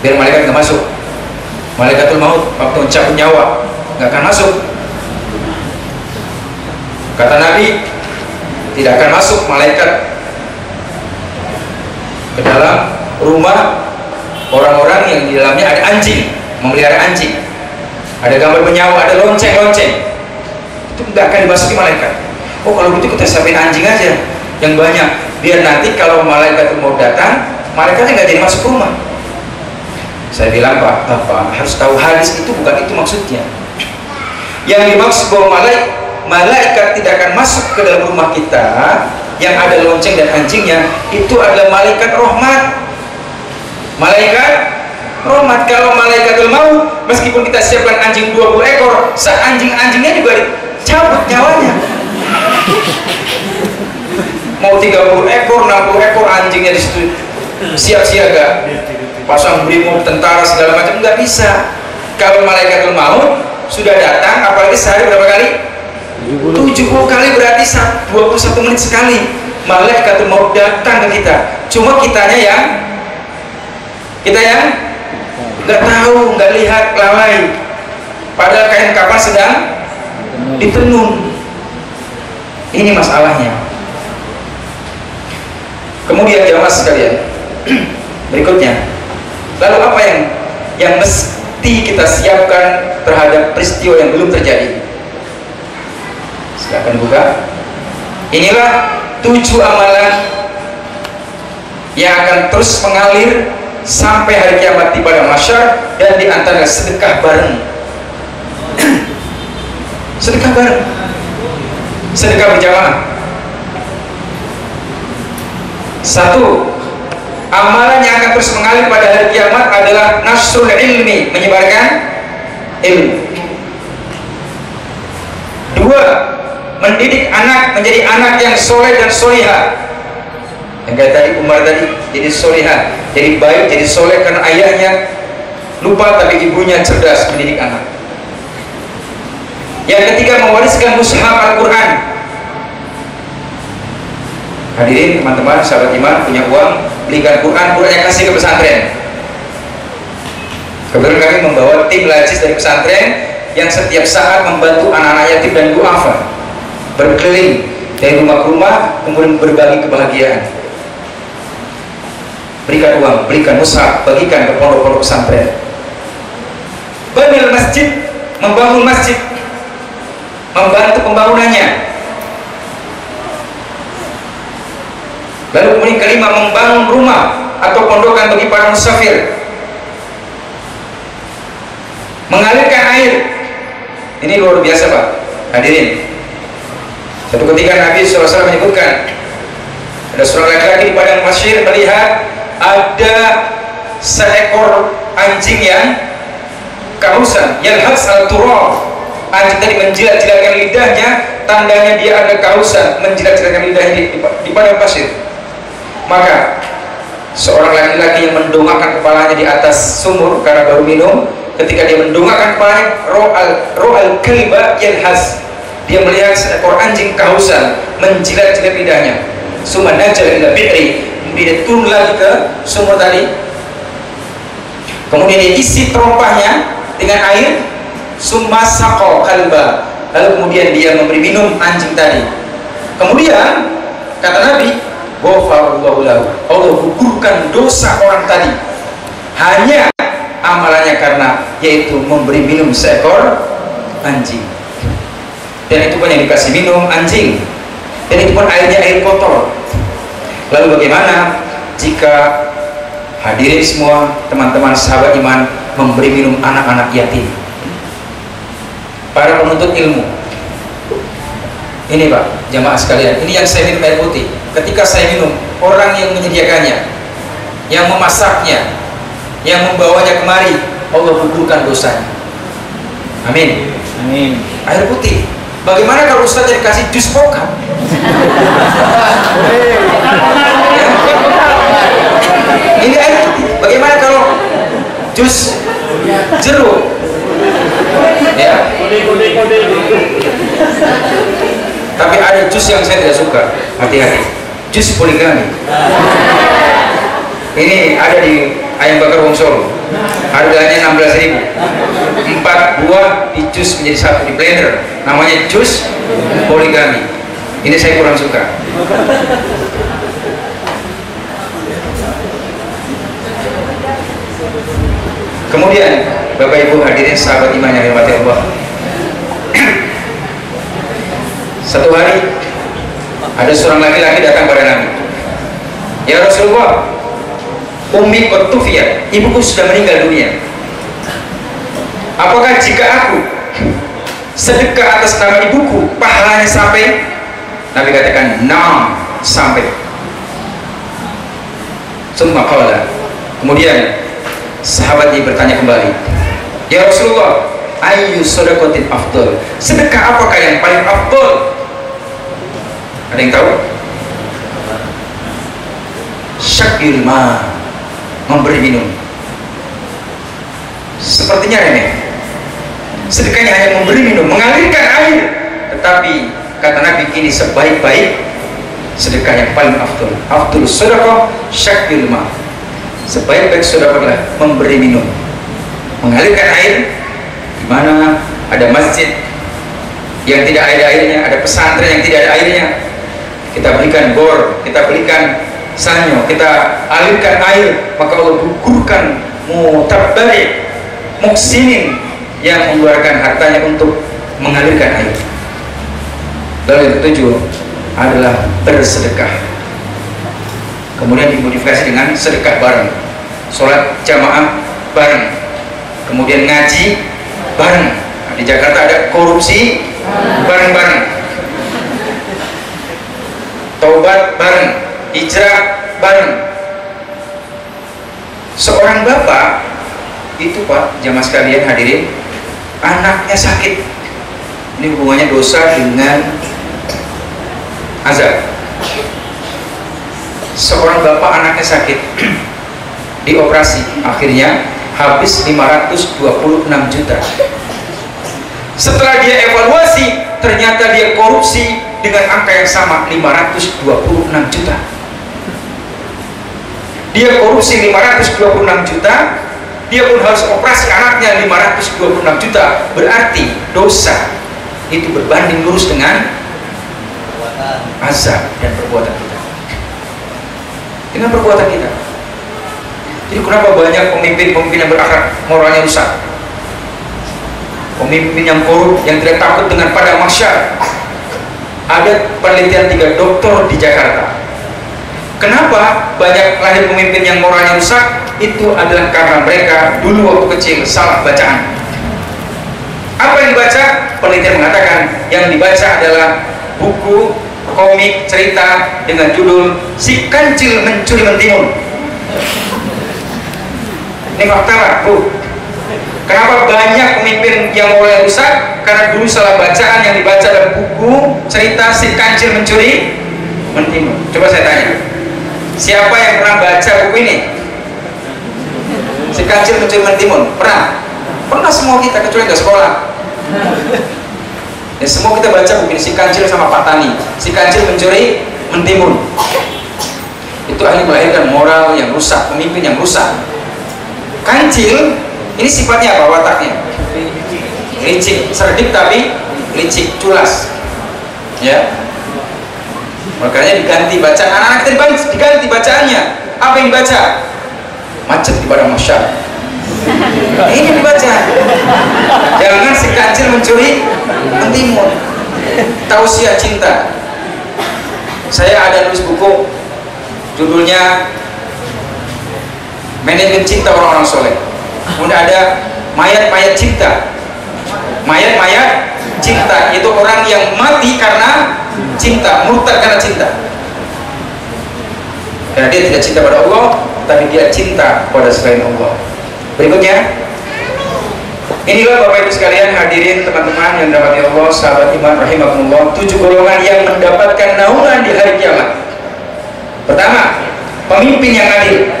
biar malaikat nggak masuk. Malaikatul maut waktu mencabut nyawa nggak akan masuk. Kata Nabi tidak akan masuk malaikat ke dalam rumah orang-orang yang di dalamnya ada anjing memelihara anjing. Ada gambar penyawa ada lonceng-lonceng itu nggak akan dimasuki malaikat. Oh kalau gitu kita siapin anjing aja yang banyak. Biar nanti kalau malaikat mau datang malaikatnya nggak jadi masuk rumah. Saya bilang pak apa harus tahu hadis itu bukan itu maksudnya. Yang dimaksud bahwa malaik, malaikat tidak akan masuk ke dalam rumah kita yang ada lonceng dan anjingnya itu adalah malaikat rahmat. Malaikat rahmat. Kalau malaikat mau meskipun kita siapkan anjing 20 ekor anjing-anjingnya juga dicabut nyawanya. Mau 30 ekor 60 ekor anjingnya di situ. Siap siaga pasang brimob tentara segala macam. Nggak bisa. Kalau malaikat mau sudah datang apalagi sehari berapa kali? 70 kali berarti 21 menit sekali. Malaikat mau datang ke kita. Cuma kitanya yang kita yang nggak tahu nggak lihat lalai. Padahal kain kapan sedang ditenun ini masalahnya. Kemudian jamaah sekalian berikutnya. Lalu apa yang yang mesti kita siapkan terhadap peristiwa yang belum terjadi? Silakan buka. Inilah tujuh amalan yang akan terus mengalir sampai hari kiamat di pada masyar dan di antara sedekah bareng sedekah bareng sedekah berjamaah. Satu amalan yang akan terus mengalir pada hari kiamat adalah nasrul ilmi menyebarkan ilmu. Dua mendidik anak menjadi anak yang soleh dan solihah. Yang kayak tadi Umar tadi jadi solihah jadi baik jadi soleh karena ayahnya lupa tapi ibunya cerdas mendidik anak yang ketiga mewariskan mushaf Al-Quran. Hadirin teman-teman sahabat iman punya uang belikan Quran Quran yang kasih ke pesantren. Kebetulan kami membawa tim lajis dari pesantren yang setiap saat membantu anak-anak yatim dan duafa. Berkeliling dari rumah ke rumah kemudian berbagi kebahagiaan. Berikan uang, berikan mushaf, bagikan ke pondok-pondok pesantren. Banil masjid membangun masjid membantu pembangunannya. Lalu kemudian kelima membangun rumah atau pondokan bagi para musafir. Mengalirkan air. Ini luar biasa Pak. Hadirin. Satu ketika Nabi SAW menyebutkan ada seorang laki-laki di padang pasir melihat ada seekor anjing yang kehausan yalhas al turab anjing tadi menjilat-jilatkan lidahnya tandanya dia ada kehausan menjilat-jilatkan lidahnya di, di, padang pasir. Maka seorang laki-laki yang mendongakkan kepalanya di atas sumur karena baru minum ketika dia mendongakkan kepalanya ro'al ro'al kaliba yalhas dia melihat seekor anjing kehausan menjilat-jilat lidahnya. Summa najal ila bi'ri. Dia turun lagi ke sumur tadi. Kemudian dia isi terompahnya dengan air summa saqo kalba. Lalu kemudian dia memberi minum anjing tadi. Kemudian kata Nabi Allah gugurkan dosa orang tadi. Hanya amalannya karena yaitu memberi minum seekor anjing. Dan itu pun yang dikasih minum anjing. Dan itu pun airnya air kotor. Lalu bagaimana jika hadirin semua teman-teman sahabat iman memberi minum anak-anak yatim para penuntut ilmu. Ini pak jamaah sekalian. Ini yang saya minum air putih. Ketika saya minum orang yang menyediakannya yang memasaknya yang membawanya kemari Allah gugurkan dosanya. Amin. Amin. air putih. Bagaimana kalau Ustaz dikasih jus pokap Ya. ini air putih. Bagaimana kalau jus jeruk ya. Tapi ada jus yang saya tidak suka. Hati-hati. Jus poligami. Ini ada di ayam bakar Wong Solo. Harganya 16 ribu. Empat buah di jus menjadi satu di blender. Namanya jus poligami. Ini saya kurang suka. Kemudian Bapak Ibu hadirin sahabat iman yang dirahmati Allah. Satu hari ada seorang laki-laki datang pada Nabi. Ya Rasulullah Umi Qutufiyah ibuku sudah meninggal dunia. Apakah jika aku sedekah atas nama ibuku pahalanya sampai? Nabi katakan nam sampai. Semua qala. Kemudian sahabat ini bertanya kembali ya Rasulullah ayu sodakotin afdol sedekah apakah yang paling afdol ada yang tahu? Syakil ma memberi minum. Sepertinya remeh. Sedekahnya hanya memberi minum mengalirkan air. Tetapi kata Nabi ini sebaik-baik sedekah yang paling afdol afdol sedekah syakil ma sebaik-baik sedekah adalah memberi minum mengalirkan air di mana ada masjid yang tidak ada airnya ada pesantren yang tidak ada airnya. Kita berikan bor kita berikan sanyo kita alirkan air maka Allah gugurkan mutabbari muksinin yang mengeluarkan hartanya untuk mengalirkan air. Lalu yang ketujuh adalah bersedekah. Kemudian dimodifikasi dengan sedekah bareng. Sholat jamaah bareng kemudian ngaji bareng. Di Jakarta ada korupsi bareng-bareng. Taubat bareng hijrah bareng. Seorang bapak itu pak jamaah sekalian hadirin anaknya sakit. Ini hubungannya dosa dengan azab. Seorang bapak anaknya sakit dioperasi. Akhirnya habis 526 juta. Setelah dia evaluasi ternyata dia korupsi dengan angka yang sama 526 juta. Dia korupsi 526 juta dia pun harus operasi anaknya 526 juta. Berarti dosa itu berbanding lurus dengan azab dan perbuatan kita. Dengan perbuatan kita jadi kenapa banyak pemimpin-pemimpin yang berakhlak moralnya rusak. Pemimpin yang korup yang tidak takut dengan pada masyarakat. Ada penelitian tiga dokter di Jakarta. Kenapa banyak lahir pemimpin yang moralnya rusak? Itu adalah karena mereka dulu waktu kecil salah bacaan. Apa yang dibaca? Penelitian mengatakan yang dibaca adalah buku komik cerita dengan judul si kancil mencuri mentimun ini fakta bu. Kenapa banyak pemimpin yang mulai rusak? Karena dulu salah bacaan yang dibaca dalam buku cerita si kancil mencuri mentimun coba saya tanya siapa yang pernah baca buku ini? Si kancil mencuri mentimun pernah? Pernah semua kita kecuali nggak sekolah. Ya semua kita baca buku ini si kancil sama Pak Tani. Si kancil mencuri mentimun. Itu ahli melahirkan moral yang rusak pemimpin yang rusak kancil ini sifatnya apa wataknya? Licik cerdik tapi licik culas. Ya. Makanya diganti bacaan anak-anak kita diganti, bacaannya. Apa yang dibaca? Macet di padang masyar ini dibaca. Jangan si kancil mencuri mentimun. Tausiah cinta. Saya ada nulis buku judulnya manajemen cinta orang-orang soleh. Kemudian ada mayat-mayat cinta. Mayat-mayat cinta itu orang yang mati karena cinta murtad karena cinta. Karena dia tidak cinta pada Allah tapi dia cinta pada selain Allah. Berikutnya inilah Bapak Ibu sekalian hadirin teman-teman yang dapat Allah sahabat iman rahimahumullah tujuh golongan yang mendapatkan naungan di hari kiamat. Pertama pemimpin yang adil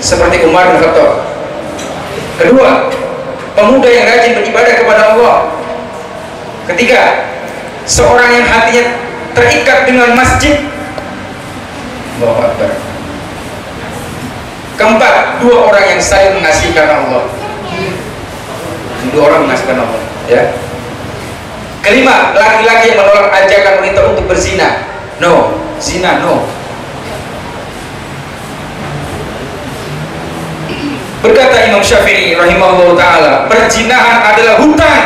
seperti Umar bin Khattab. Kedua pemuda yang rajin beribadah kepada Allah. Ketiga seorang yang hatinya terikat dengan masjid. Allahu Akbar. Keempat dua orang yang saling mengasihi karena Allah. Dua orang mengasihi karena Allah ya. Kelima laki-laki yang menolak ajakan wanita untuk berzina. No zina no Berkata Imam Syafi'i rahimahullah taala, perzinahan adalah hutang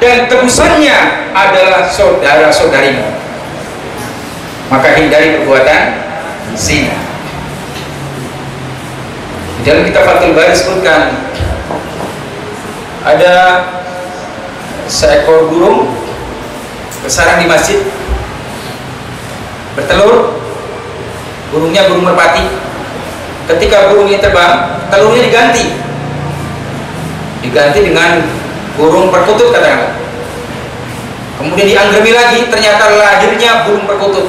dan tebusannya adalah saudara-saudarimu. Maka hindari perbuatan zina. Di dalam kitab Fathul Bari disebutkan ada seekor burung bersarang di masjid bertelur burungnya burung merpati ketika burung ini terbang telurnya diganti. Diganti dengan burung perkutut katakanlah kemudian dianggami lagi ternyata lahirnya burung perkutut.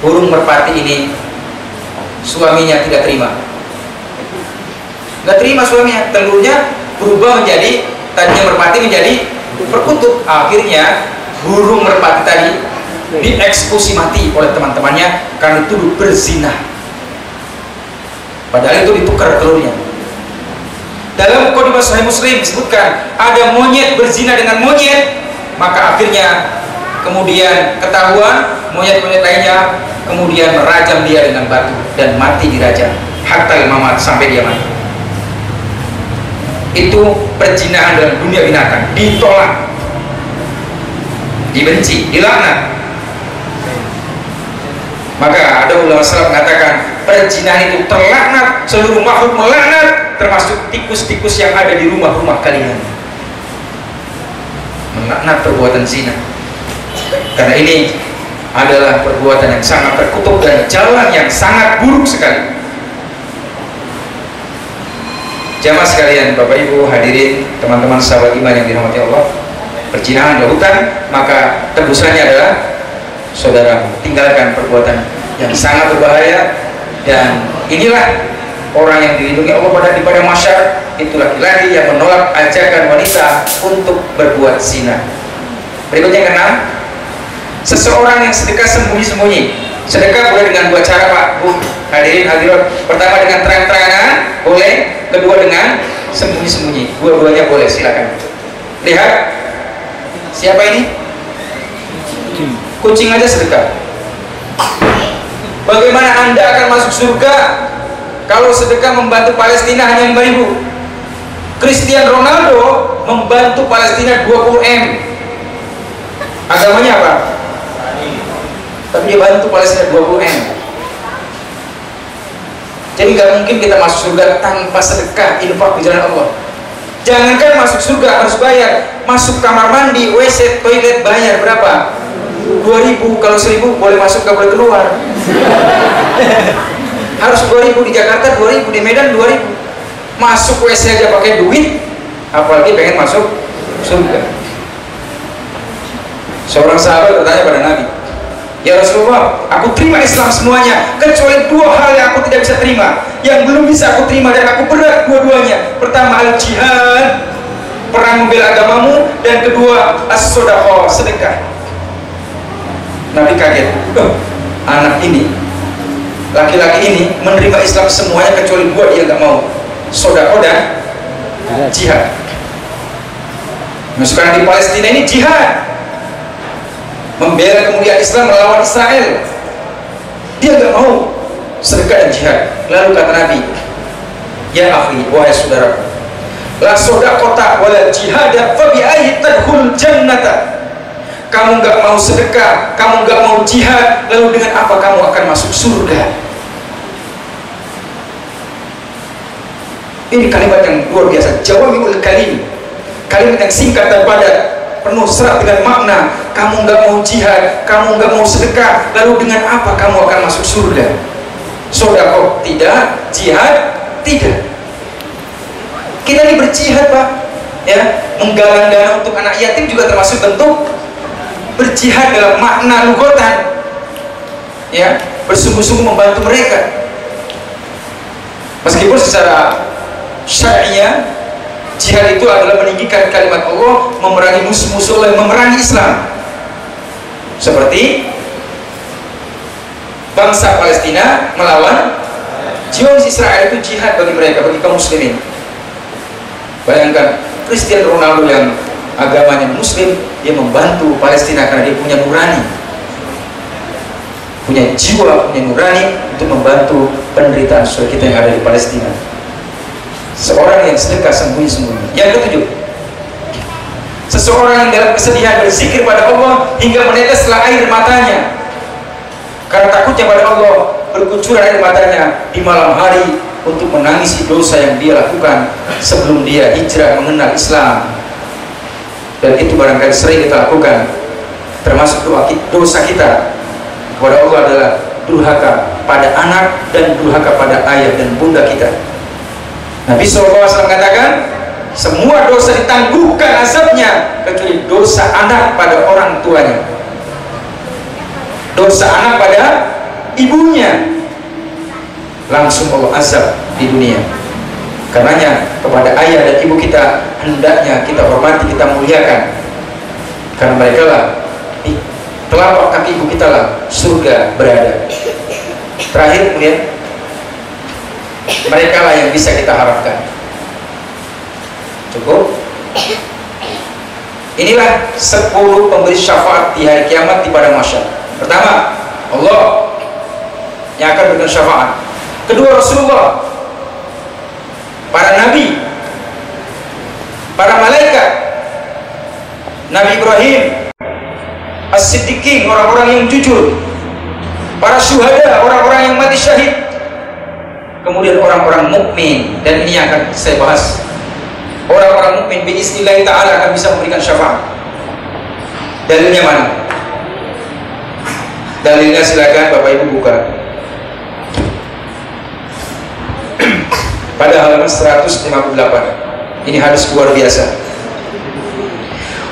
Burung merpati ini suaminya tidak terima. Nggak terima suaminya telurnya berubah menjadi tadinya merpati menjadi perkutut. Akhirnya burung merpati tadi dieksekusi mati oleh teman-temannya karena itu berzina Padahal itu ditukar telurnya. Dalam kode Sahih Muslim disebutkan ada monyet berzina dengan monyet, maka akhirnya kemudian ketahuan monyet-monyet lainnya kemudian merajam dia dengan batu dan mati dirajam hatta mamat sampai dia mati. Itu perzinahan dalam dunia binatang ditolak, dibenci, dilaknat. Maka ada ulama salaf mengatakan perzinahan itu terlaknat, seluruh makhluk melaknat, termasuk tikus-tikus yang ada di rumah-rumah kalian. Melaknat perbuatan zina. Karena ini adalah perbuatan yang sangat terkutuk dan jalan yang sangat buruk sekali. Jamaah sekalian, Bapak Ibu hadirin, teman-teman sahabat iman yang dirahmati Allah, perzinahan adalah hutan, maka tebusannya adalah saudara tinggalkan perbuatan yang sangat berbahaya. Dan inilah orang yang dilindungi Allah pada di pada masyarakat itu laki-laki yang menolak ajakan wanita untuk berbuat zina. Berikutnya keenam seseorang yang sedekah sembunyi-sembunyi. Sedekah boleh dengan dua cara pak. Bu hadirin hadirat. Pertama dengan terang-terangan boleh. Kedua dengan sembunyi-sembunyi. Dua-duanya boleh silakan. Lihat siapa ini kucing aja sedekah. Bagaimana anda akan masuk surga kalau sedekah membantu Palestina hanya 5 ribu? Cristiano Ronaldo membantu Palestina 20 M. Agamanya apa? tapi dia bantu Palestina 20 M. Jadi nggak mungkin kita masuk surga tanpa sedekah infak di jalan Allah. Jangankan masuk surga harus bayar. Masuk kamar mandi, WC, toilet bayar berapa? 2000 kalau 1000 boleh masuk gak boleh keluar. Harus 2000 di Jakarta 2000 di Medan 2000 masuk WC aja pakai duit apalagi pengen masuk surga. Seorang sahabat bertanya pada Nabi Ya Rasulullah, aku terima Islam semuanya kecuali dua hal yang aku tidak bisa terima. Yang belum bisa aku terima dan aku berat dua-duanya. Pertama al-jihad perang membela agamamu dan kedua as-sodaqah sedekah Nabi kaget. Anak ini laki-laki ini menerima Islam semuanya kecuali dua dia nggak mau. Sodako dan jihad. Nah, sekarang di Palestina ini jihad. Membela kemudian Islam melawan Israel. Dia nggak mau. Sedekah dan jihad. Lalu kata Nabi ya akhi wahai saudara la sodakota wala jihad fa bi ayyi tadkhul jannata kamu nggak mau sedekah kamu nggak mau jihad lalu dengan apa kamu akan masuk surga? Ini kalimat yang luar biasa. Jawamiul kalim. Kalimat yang singkat dan padat penuh serat dengan makna. Kamu nggak mau jihad kamu nggak mau sedekah lalu dengan apa kamu akan masuk surga? Sodako tidak. Jihad tidak. Kita ini berjihad pak. Ya menggalang dana untuk anak yatim juga termasuk bentuk berjihad dalam makna lugotan. Ya bersungguh-sungguh membantu mereka. Meskipun secara syariah jihad itu adalah meninggikan kalimat Allah memerangi musuh-musuh Allah memerangi Islam. Seperti bangsa Palestina melawan Zionis Israel itu jihad bagi mereka bagi kaum muslimin. Bayangkan Cristiano Ronaldo yang agamanya muslim dia membantu Palestina karena dia punya nurani. Punya jiwa, punya nurani untuk membantu penderitaan saudara kita yang ada di Palestina. Seorang yang sedekah sembunyi-sembunyi. Yang ketujuh seseorang yang dalam kesedihan berzikir pada Allah hingga meneteslah air matanya. Karena takutnya pada Allah berkucuran air matanya di malam hari untuk menangisi dosa yang dia lakukan sebelum dia hijrah mengenal Islam dan itu barangkali sering kita lakukan termasuk doa dosa kita kepada Allah adalah durhaka pada anak dan durhaka pada ayah dan bunda kita. Nabi SAW mengatakan semua dosa ditangguhkan azabnya kecuali dosa anak pada orang tuanya. Dosa anak pada ibunya. Langsung Allah azab di dunia karenanya kepada ayah dan ibu kita hendaknya kita hormati, kita muliakan. Karena mereka lah di telapak kaki ibu kita lah surga berada. Terakhir kemudian mereka lah yang bisa kita harapkan. Cukup? Inilah 10 pemberi syafaat di hari kiamat di pada masyarakat pertama Allah yang akan berikan syafaat. Kedua Rasulullah para nabi. Para malaikat. Nabi Ibrahim. As-Siddiqin orang-orang yang jujur. Para syuhada orang-orang yang mati syahid. Kemudian orang-orang mukmin. Dan ini akan saya bahas. Orang-orang mukmin biiznillah taala akan bisa memberikan syafaat. Dalilnya mana? Dalilnya silakan Bapak Ibu buka pada halaman 158 ini hadis luar biasa.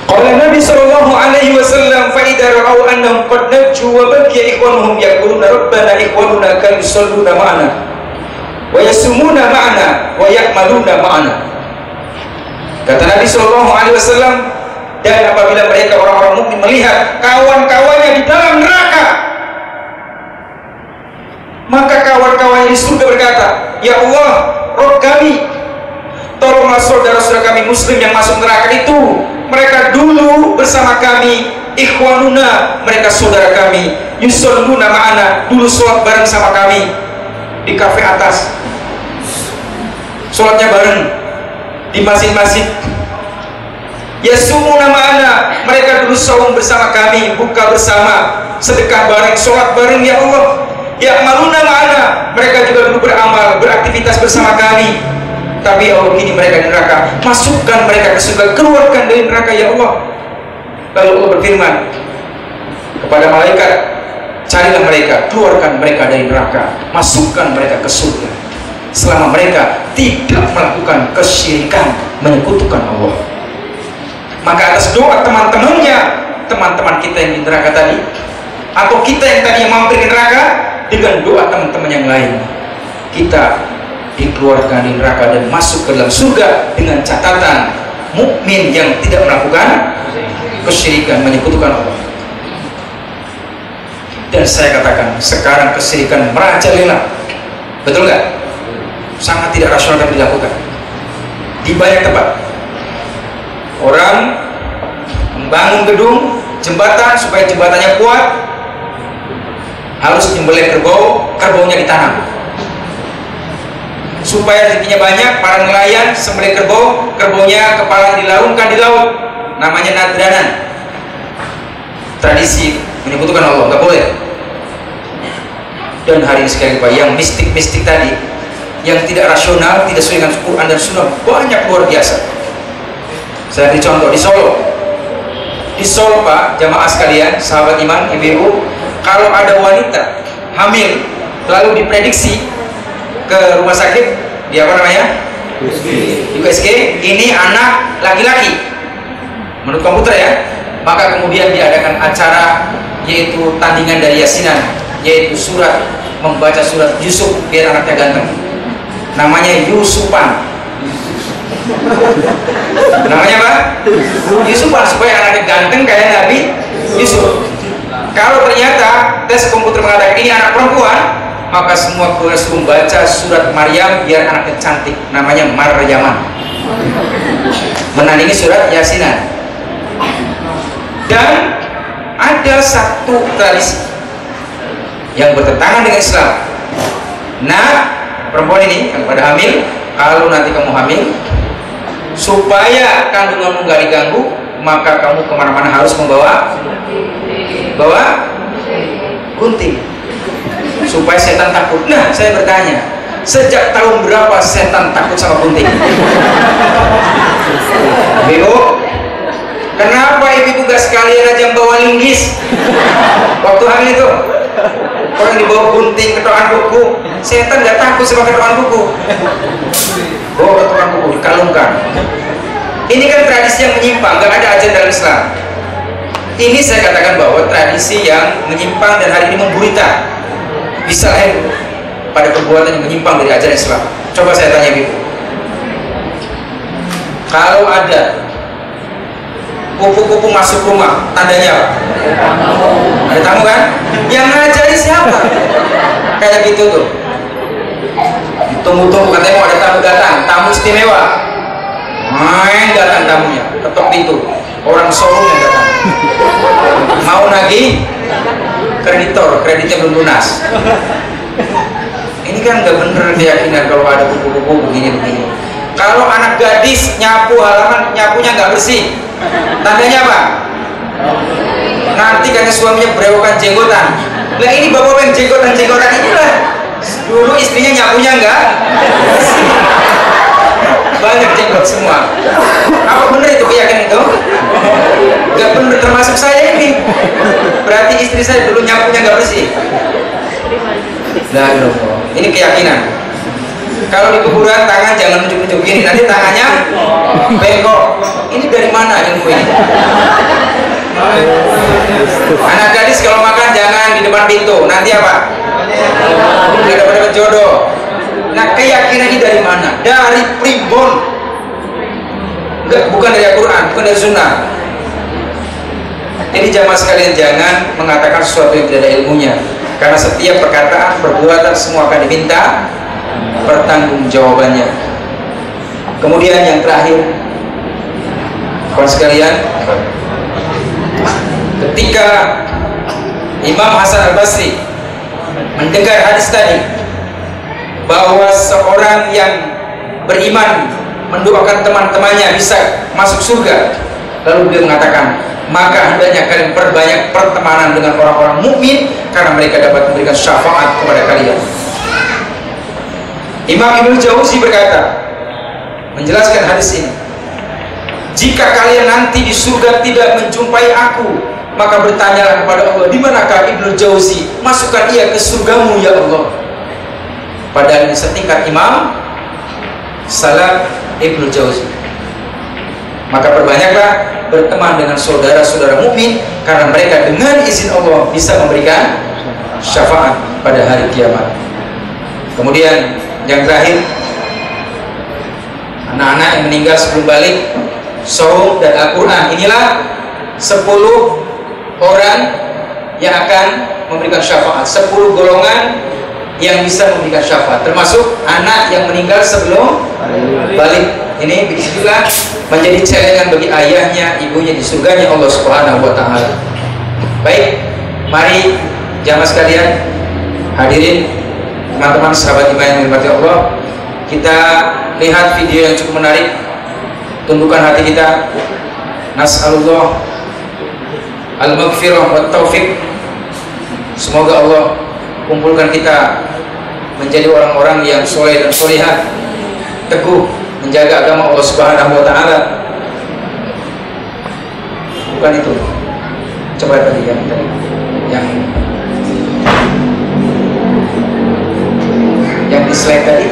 Qala Nabi sallallahu alaihi wasallam fa idza ra'aw annahum qad najju wa baqiya ikhwanuhum yaquluna rabbana ikhwanuna kan yusalluna ma'ana wa yasumuna ma'ana wa ya'maluna ma'ana. Kata Nabi Shallallahu Alaihi Wasallam dan apabila mereka orang-orang mukmin melihat kawan-kawannya di dalam neraka maka kawan-kawannya di surga berkata ya Allah Rob kami. Tolonglah saudara-saudara kami muslim yang masuk neraka itu. Mereka dulu bersama kami ikhwanuna mereka saudara kami. Yusalluna ma'ana dulu sholat bareng sama kami. Di kafe atas. Sholatnya bareng. Di masjid-masjid. Ya sumu nama anak mereka dulu saum bersama kami buka bersama. Sedekah bareng sholat bareng ya Allah ya malu nama anak mereka juga dulu beramal beraktivitas bersama kami. Tapi ya Allah kini mereka di neraka. Masukkan mereka ke surga keluarkan dari neraka ya Allah. Lalu Allah berfirman kepada malaikat carilah mereka, keluarkan mereka dari neraka, masukkan mereka ke surga. Selama mereka tidak melakukan kesyirikan, menyekutukan Allah. Maka atas doa teman-temannya, teman-teman kita yang di neraka tadi, atau kita yang tadi yang mampir ke neraka, dengan doa teman-teman yang lain, kita dikeluarkan dari neraka dan masuk ke dalam surga dengan catatan mukmin yang tidak melakukan kesyirikan, menyekutukan Allah. Dan saya katakan sekarang kesirikan merajalela. Betul nggak? Sangat tidak rasional dilakukan. Di banyak tempat. Orang membangun gedung jembatan supaya jembatannya kuat harus nyembelih kerbau kerbaunya ditanam. Supaya rezekinya banyak para nelayan sembelih kerbau kerbaunya kepala dilarungkan di laut. Namanya nadranan tradisi menyebutkan Allah nggak boleh. Dan hari ini sekali Pak yang mistik-mistik tadi yang tidak rasional tidak sesuai dengan Quran dan Sunnah banyak luar biasa. Saya beri contoh di Solo. Di Solo Pak jamaah sekalian sahabat iman ibu-ibu kalau ada wanita hamil lalu diprediksi ke rumah sakit di apa namanya? Di USG ini anak laki-laki. Menurut komputer ya. Maka kemudian diadakan acara yaitu tandingan dari yasinan yaitu surat membaca surat Yusuf biar anaknya ganteng. Namanya Yusupan. Namanya apa? Yusupan supaya anaknya ganteng kayak Nabi Yusuf kalau ternyata tes komputer mengatakan ini anak perempuan maka semua keluarga suruh baca surat Maryam biar anaknya cantik. Namanya Maryaman. Menandingi surat Yasinan dan ada satu tradisi yang bertentangan dengan Islam. Nah perempuan ini yang pada hamil kalau nanti kamu hamil supaya kandunganmu nggak diganggu maka kamu ke mana-mana harus membawa bawa gunting supaya setan takut. Nah saya bertanya sejak tahun berapa setan takut sama gunting ibu kenapa ibu gak sekalian aja bawa linggis? Waktu hamil itu orang dibawa gunting ketokan kuku. Setan gak takut sama ketokan kuku. Bawa ketokan kuku dikalungkan. Ini kan tradisi yang menyimpang gak ada ajaran dalam Islam ini saya katakan bahwa tradisi yang menyimpang dan hari ini memburita. Bisa lahir pada perbuatan yang menyimpang dari ajaran Islam. Coba saya tanya ibu. Kalau ada kupu-kupu masuk rumah tandanya apa? ada tamu kan? yang ngajari siapa? kayak gitu tuh. Tunggu-tunggu katanya mau ada tamu datang. Tamu istimewa. Main datang tamunya. Ketok pintu orang showroom yang datang. Mau nagih kreditor kreditnya belum lunas. Ini kan nggak bener keyakinan kalau ada kupu-kupu begini-begini kalau anak gadis nyapu halaman nyapunya nggak bersih. Tandanya apa? Nanti karena suaminya berewokan jenggotan. Nah ini bapak yang jenggotan jenggotan inilah. Dulu istrinya nyapunya enggak banyak jenggot semua. Apa bener itu keyakinan itu? Nggak bener termasuk saya ini. Berarti istri saya dulu nyapunya nggak bersih. Nah ini keyakinan. Kalau di kuburan tangan jangan nunjuk-nunjuk gini nanti tangannya bengkok. Ini dari mana ilmu ini? Anak gadis kalau makan jangan di depan pintu. Nanti apa? Tidak dapat jodoh nah keyakinan ini dari mana? Dari primbon. Enggak bukan dari Al-Quran bukan dari Sunnah. Jadi jamaah sekalian jangan mengatakan sesuatu yang tidak ada ilmunya. Karena setiap perkataan perbuatan semua akan diminta pertanggungjawabannya. Kemudian yang terakhir kawan sekalian ketika Imam Hasan al-Basri mendengar hadis tadi bahwa seorang yang beriman mendoakan teman-temannya bisa masuk surga. Lalu dia mengatakan maka hendaknya kalian perbanyak pertemanan dengan orang-orang mukmin karena mereka dapat memberikan syafaat kepada kalian. Imam Ibnu Jauzi berkata menjelaskan hadis ini jika kalian nanti di surga tidak menjumpai aku maka bertanyalah kepada Allah di manakah Ibnu Jauzi masukkan ia ke surgamu ya Allah ini setingkat Imam Salam Ibnu Jauzi. Maka perbanyaklah berteman dengan saudara-saudara mukmin karena mereka dengan izin Allah bisa memberikan syafaat pada hari kiamat. Kemudian yang terakhir anak-anak yang meninggal sebelum balik saum dan Al-Quran. Inilah 10 orang yang akan memberikan syafaat. 10 golongan yang bisa memberikan syafaat termasuk anak yang meninggal sebelum balik ini begitu juga menjadi celengan bagi ayahnya, ibunya di surganya Allah Subhanahu wa taala. Baik, mari jamaah sekalian hadirin teman-teman sahabat iman yang dirahmati Allah, kita lihat video yang cukup menarik. Tundukkan hati kita. Nas'alullah al-maghfirah wa taufik. Semoga Allah kumpulkan kita menjadi orang-orang yang soleh dan solehah teguh menjaga agama Allah Subhanahu wa taala. Bukan itu. Coba tadi yang yang yang di slide tadi.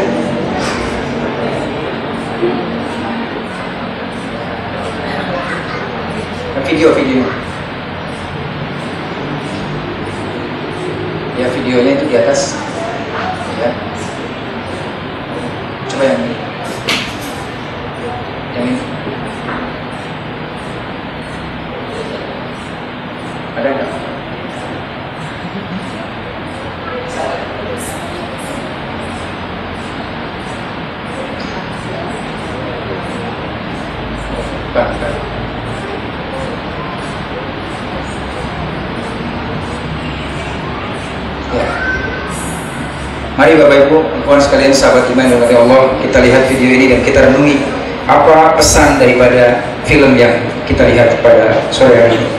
Video video. Ya videonya itu di atas. Ya. Coba yang ini. Yang ini. Ada nggak? Bukan, bukan. Ya. Mari Bapak Ibu, kawan sekalian sahabat iman yang Allah, kita lihat video ini dan kita renungi apa pesan daripada film yang kita lihat pada sore hari ini.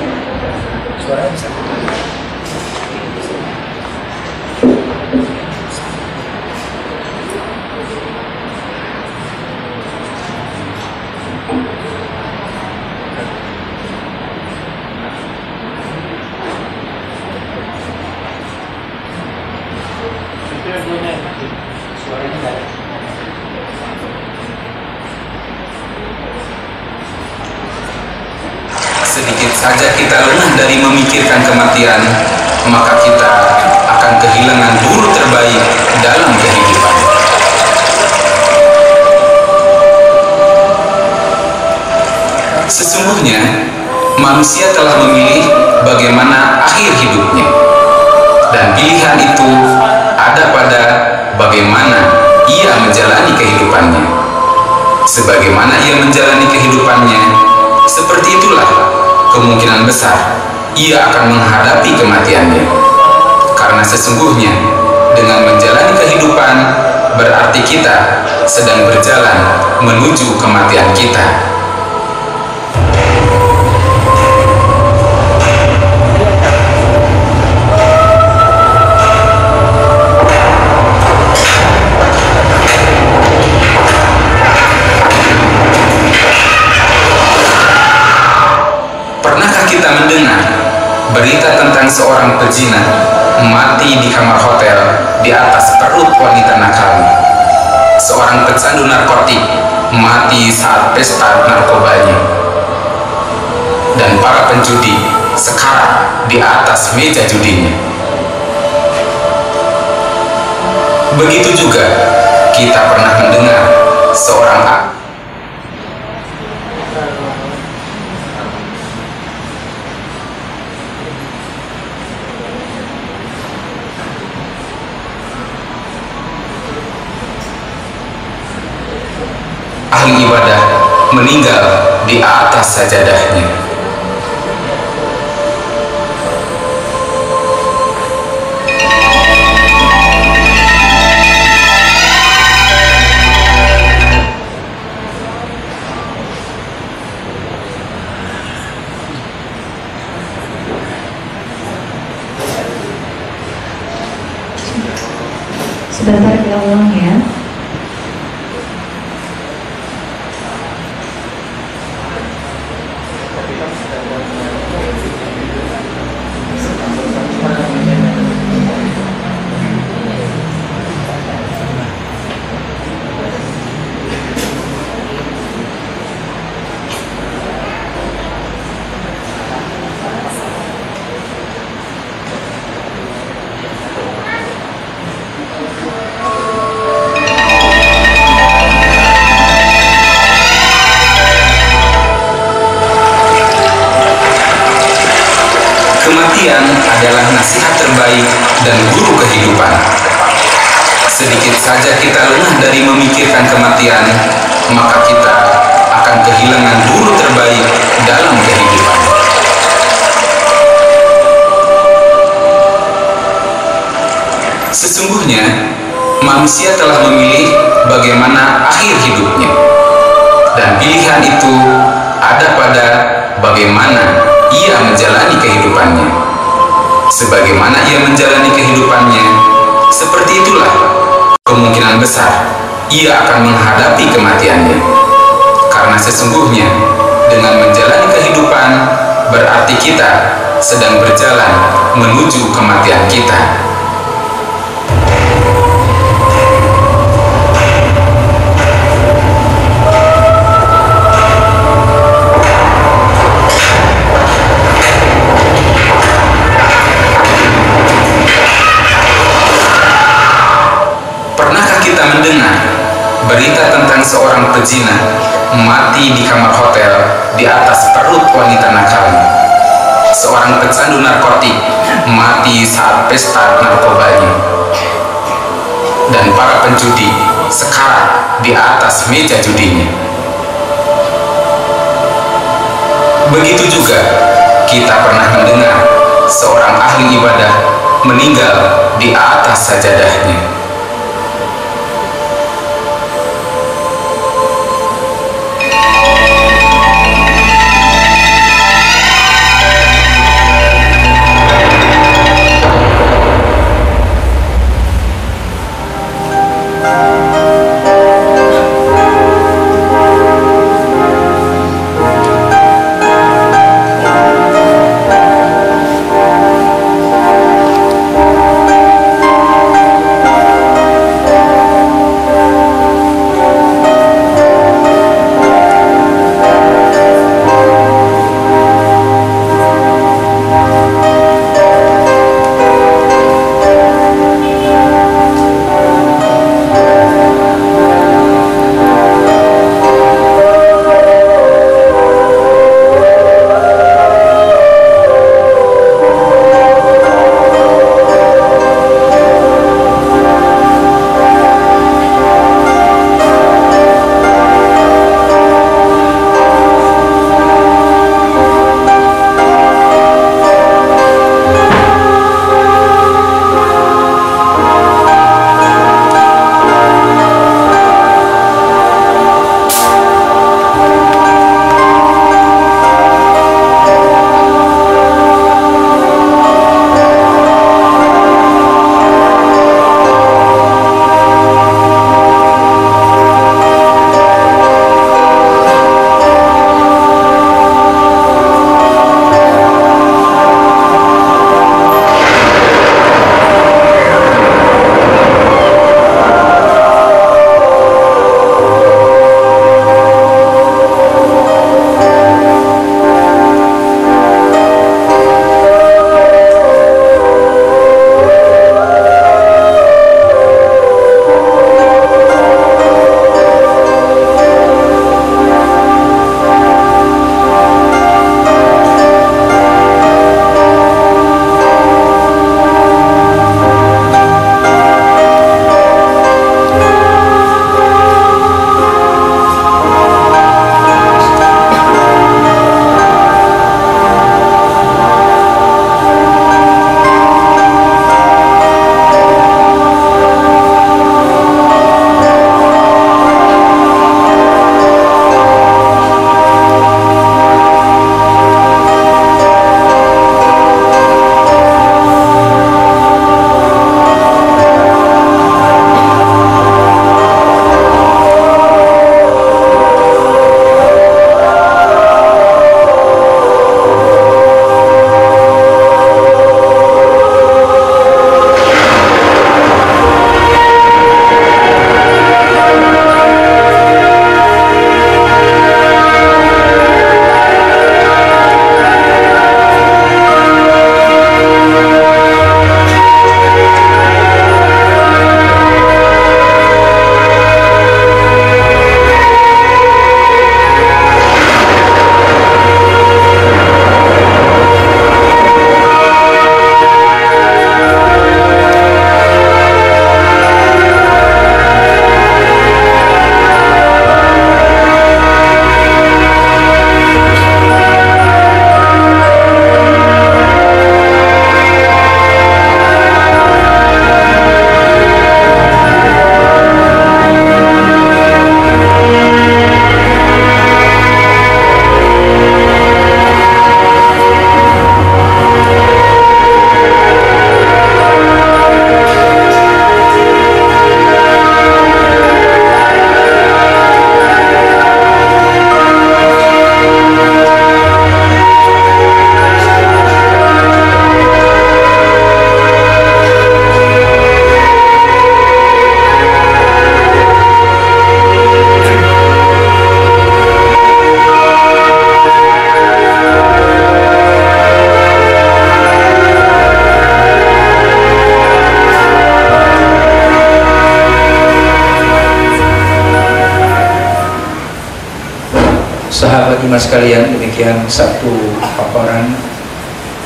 Iman sekalian, demikian satu paparan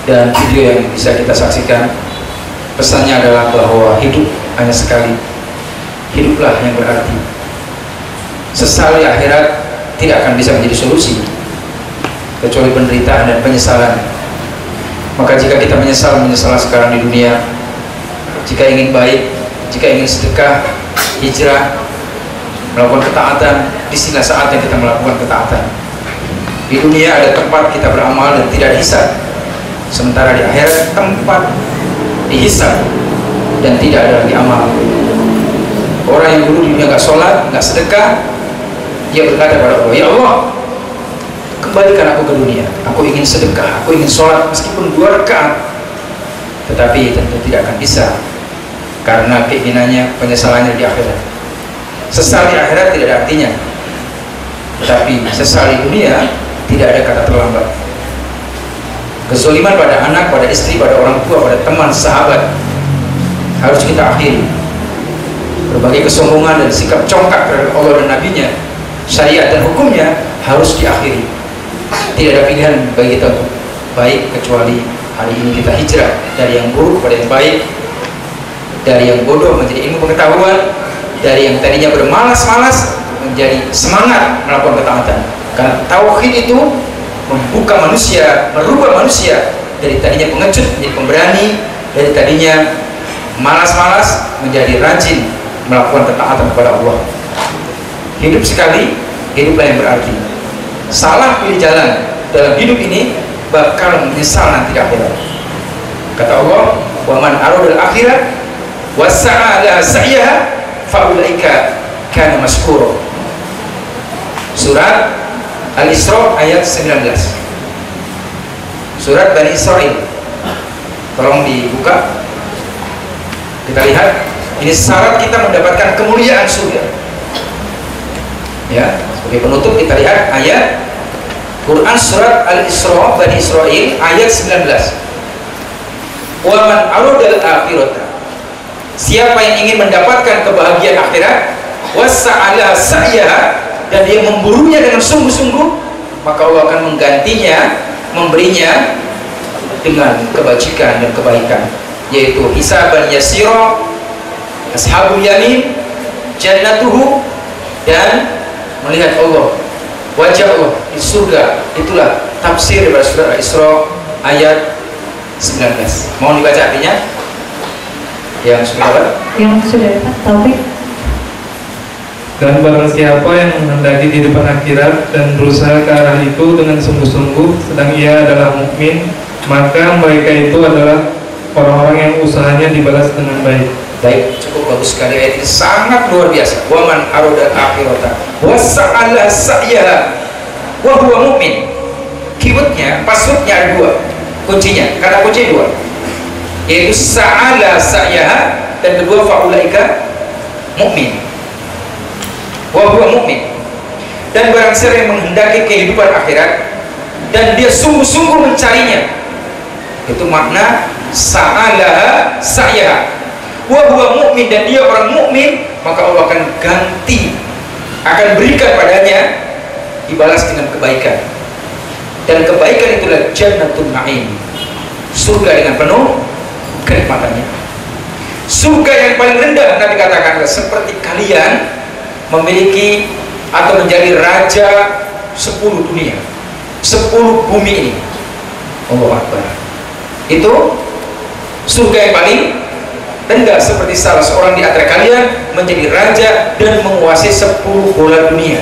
dan video yang bisa kita saksikan. Pesannya adalah bahwa hidup hanya sekali. Hiduplah yang berarti. Sesal di akhirat tidak akan bisa menjadi solusi kecuali penderitaan dan penyesalan. Maka jika kita menyesal menyesal sekarang di dunia, jika ingin baik, jika ingin sedekah, hijrah, melakukan ketaatan di sinilah saatnya kita melakukan ketaatan di dunia ada tempat kita beramal dan tidak dihisap sementara di akhirat tempat dihisap dan tidak ada lagi amal. Orang yang dulu di dunia nggak sholat nggak sedekah dia berkata kepada Allah ya Allah kembalikan aku ke dunia. Aku ingin sedekah aku ingin sholat meskipun dua rakaat tetapi tentu tidak akan bisa karena keinginannya penyesalannya di akhirat. Sesal di akhirat tidak ada artinya. Tetapi sesal di dunia tidak ada kata terlambat. Kesuliman pada anak, pada istri, pada orang tua, pada teman, sahabat harus kita akhiri. Berbagai kesombongan dan sikap congkak terhadap Allah dan Nabi-Nya syariat dan hukumnya harus diakhiri. Tidak ada pilihan bagi kita untuk baik kecuali hari ini kita hijrah dari yang buruk kepada yang baik dari yang bodoh menjadi ilmu pengetahuan dari yang tadinya bermalas-malas menjadi semangat melakukan ketaatan karena tauhid itu membuka manusia merubah manusia dari tadinya pengecut menjadi pemberani dari tadinya malas-malas menjadi rajin melakukan ketaatan kepada Allah. Hidup sekali hiduplah yang berarti. Salah pilih jalan dalam hidup ini bakal menyesal nanti akhirat. Kata Allah wa man aradul akhirat wasa'a laha sa'yaha faulaika kana maskuro surat Al-Isra ayat 19 surat Bani Israel tolong dibuka. Kita lihat ini syarat kita mendapatkan kemuliaan surga. Ya sebagai penutup kita lihat ayat Quran surat Al-Isra Bani Israel ayat 19 Waman arudal akhirata. Siapa yang ingin mendapatkan kebahagiaan akhirat wasa'ala sa'yaha dan dia memburunya dengan sungguh-sungguh maka Allah akan menggantinya memberinya dengan kebajikan dan kebaikan yaitu hisaban yasira ashabul yamin jannatuhu dan melihat Allah wajah Allah di surga. Itulah tafsir daripada surah Isra ayat 19 mau dibaca artinya. Yang sudah dapat? Yang sudah dapat taufik dan barang siapa yang di depan akhirat dan berusaha ke arah itu dengan sungguh-sungguh sedang ia adalah mukmin maka mereka itu adalah orang-orang yang usahanya dibalas dengan baik. Baik cukup bagus sekali. Ayat ini sangat luar biasa. Waman aroda akhirata. Wasa'ala sa'yaha. Wa huwa mu'min keywordnya passwordnya ada dua. Kuncinya kata kunci dua. Yaitu sa'ala sa'yaha dan kedua faulaika mukmin wa huwa dan barang siapa yang menghendaki kehidupan akhirat dan dia sungguh-sungguh mencarinya itu makna sa'alaha sa'yaha. Wa huwa dan dia orang mukmin maka Allah akan ganti akan berikan padanya dibalas dengan kebaikan. Dan kebaikan itulah jannatul na'im. Surga dengan penuh kenikmatannya. Surga yang paling rendah Nabi katakan seperti kalian memiliki atau menjadi raja sepuluh dunia sepuluh bumi ini. Allah Akbar. Itu surga yang paling rendah seperti salah seorang di antara kalian menjadi raja dan menguasai sepuluh bola dunia.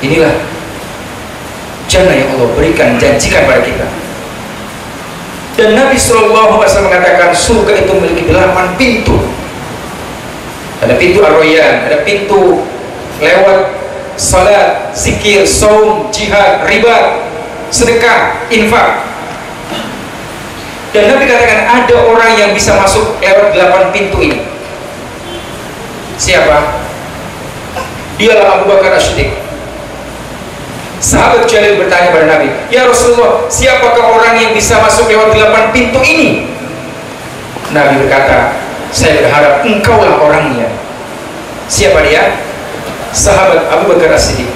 Inilah jannah yang Allah berikan janjikan pada kita. Dan Nabi SAW mengatakan surga itu memiliki delapan pintu ada pintu arroyan ada pintu lewat salat, zikir, saum, jihad, riba sedekah, infak dan Nabi katakan ada orang yang bisa masuk lewat delapan pintu ini siapa? dialah Abu Bakar As-Siddiq Sahabat Jalil bertanya pada Nabi, Ya Rasulullah, siapakah orang yang bisa masuk lewat delapan pintu ini? Nabi berkata, saya berharap engkaulah orangnya. Siapa dia? sahabat Abu Bakar As-Siddiq.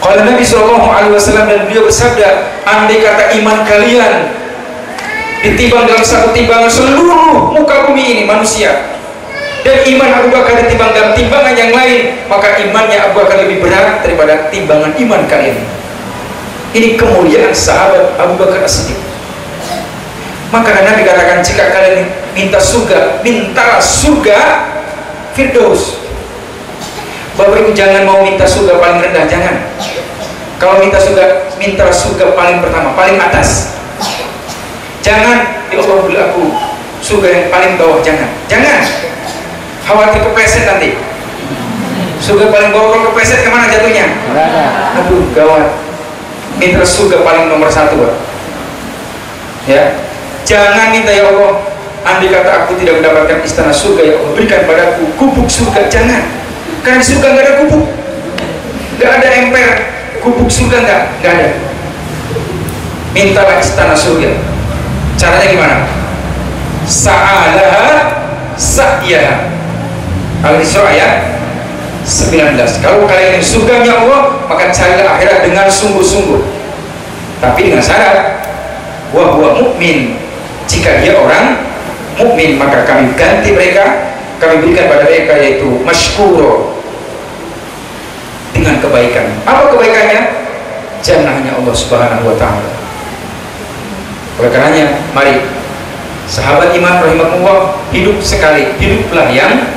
Kalau Nabi Shallallahu Alaihi Wasallam dan beliau bersabda, andai kata iman kalian ditimbang dalam satu timbangan seluruh muka bumi ini manusia dan iman Abu Bakar ditimbang dalam timbangan yang lain maka imannya Abu Bakar lebih berat daripada timbangan iman kalian ini kemuliaan sahabat Abu Bakar As-Siddiq maka Nabi katakan jika kalian minta surga mintalah surga Firdaus. Bapak Ibu jangan mau minta surga paling rendah jangan. Kalau minta surga minta surga paling pertama paling atas. Jangan. Ya Allah beli aku surga yang paling bawah jangan. Jangan. Khawatir kepleset nanti. Surga paling bawah kalau kepleset ke mana jatuhnya? Aduh gawat. Minta surga paling nomor satu Pak. ya jangan minta ya Allah andai kata aku tidak mendapatkan istana surga ya Allah berikan padaku gubuk surga. Jangan. Karena di surga nggak ada gubuk. Nggak ada emper. Gubuk surga nggak nggak ada. Mintalah istana surga. Caranya gimana? Sa'alaha sa'yaha. Al-Isra ayat 19 kalau kalian ingin surganya Allah maka carilah akhirat dengan sungguh-sungguh. Tapi dengan syarat wahwa mukmin jika dia orang mukmin maka kami ganti mereka kami berikan pada mereka yaitu masykuro dengan kebaikan. Apa kebaikannya? Jannahnya Allah subhanahu wa ta'ala. Oleh karenanya mari sahabat iman rahimahullah hidup sekali hiduplah yang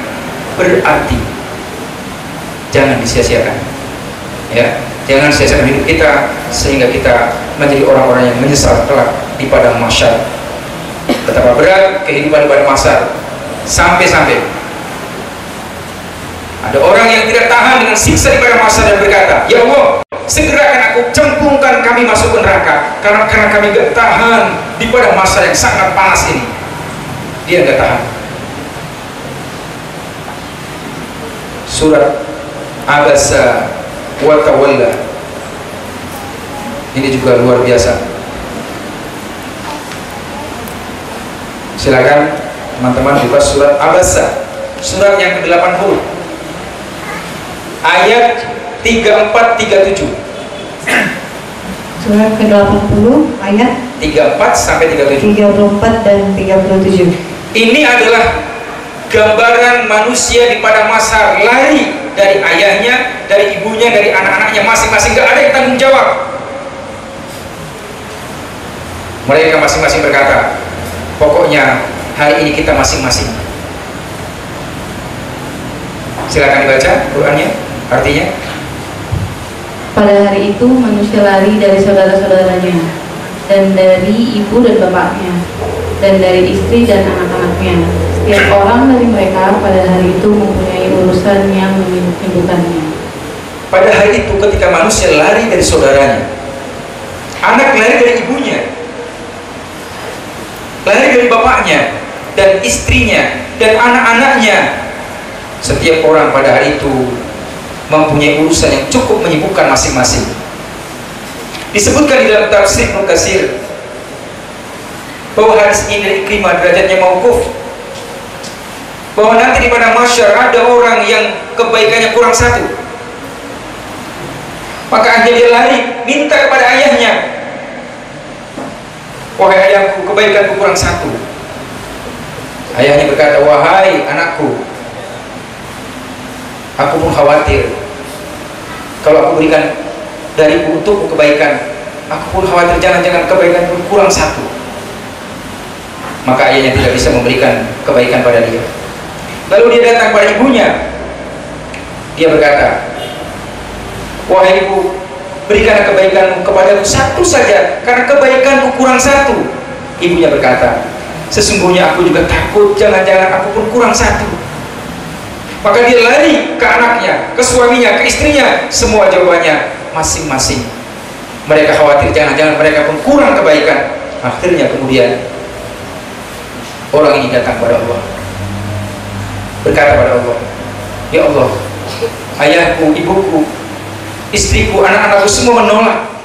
berarti. Jangan disia-siakan. Ya jangan sia-siakan hidup kita sehingga kita menjadi orang-orang yang menyesal kelak di padang mahsyar betapa berat kehidupan di padang mahsyar sampai-sampai. Ada orang yang tidak tahan dengan siksa di padang mahsyar dan berkata ya Allah segerakan aku cemplungkan kami masuk ke neraka karena karena kami gak tahan di padang mahsyar yang sangat panas ini. Dia gak tahan. Surat Abasa wa tawalla ini juga luar biasa silakan teman-teman buka surat Abasa surat yang ke-80 ayat 3437 Surat ke-80 ayat 34 sampai 37 34 dan 37. ini adalah gambaran manusia di pada masa lari dari ayahnya, dari ibunya, dari anak-anaknya masing-masing. Gak ada yang tanggung jawab. Mereka masing-masing berkata pokoknya hari ini kita masing-masing silakan dibaca Qurannya artinya Pada hari itu manusia lari dari saudara-saudaranya dan dari ibu dan bapaknya dan dari istri dan anak-anaknya. Setiap orang dari mereka pada hari itu mempunyai urusan yang menyibukkannya. pada hari itu ketika manusia lari dari saudaranya anak lari dari ibunya lari dari bapaknya dan istrinya dan anak-anaknya. Setiap orang pada hari itu mempunyai urusan yang cukup menyibukkan masing-masing. Disebutkan di dalam tafsir Mukasir bahwa hadis ini dari derajatnya mauquf. Bahwa nanti di padang masyar ada orang yang kebaikannya kurang satu. Maka akhirnya dia lari minta kepada ayahnya wahai ayahku kebaikanku kurang satu. Ayahnya berkata wahai anakku aku pun khawatir. Kalau aku berikan dariku untukmu kebaikan aku pun khawatir jangan-jangan kebaikanku kurang satu. Maka ayahnya tidak bisa memberikan kebaikan pada dia. Lalu dia datang pada ibunya. Dia berkata wahai ibu berikanlah kebaikanmu kepadaku satu saja karena kebaikanku kurang satu. Ibunya berkata sesungguhnya aku juga takut jangan-jangan aku pun kurang satu. Maka dia lari ke anaknya ke suaminya ke istrinya semua jawabannya masing-masing. Mereka khawatir jangan-jangan mereka pun kurang kebaikan. Akhirnya kemudian orang ini datang pada Allah. Berkata pada Allah ya Allah ayahku, ibuku istriku, anak-anakku semua menolak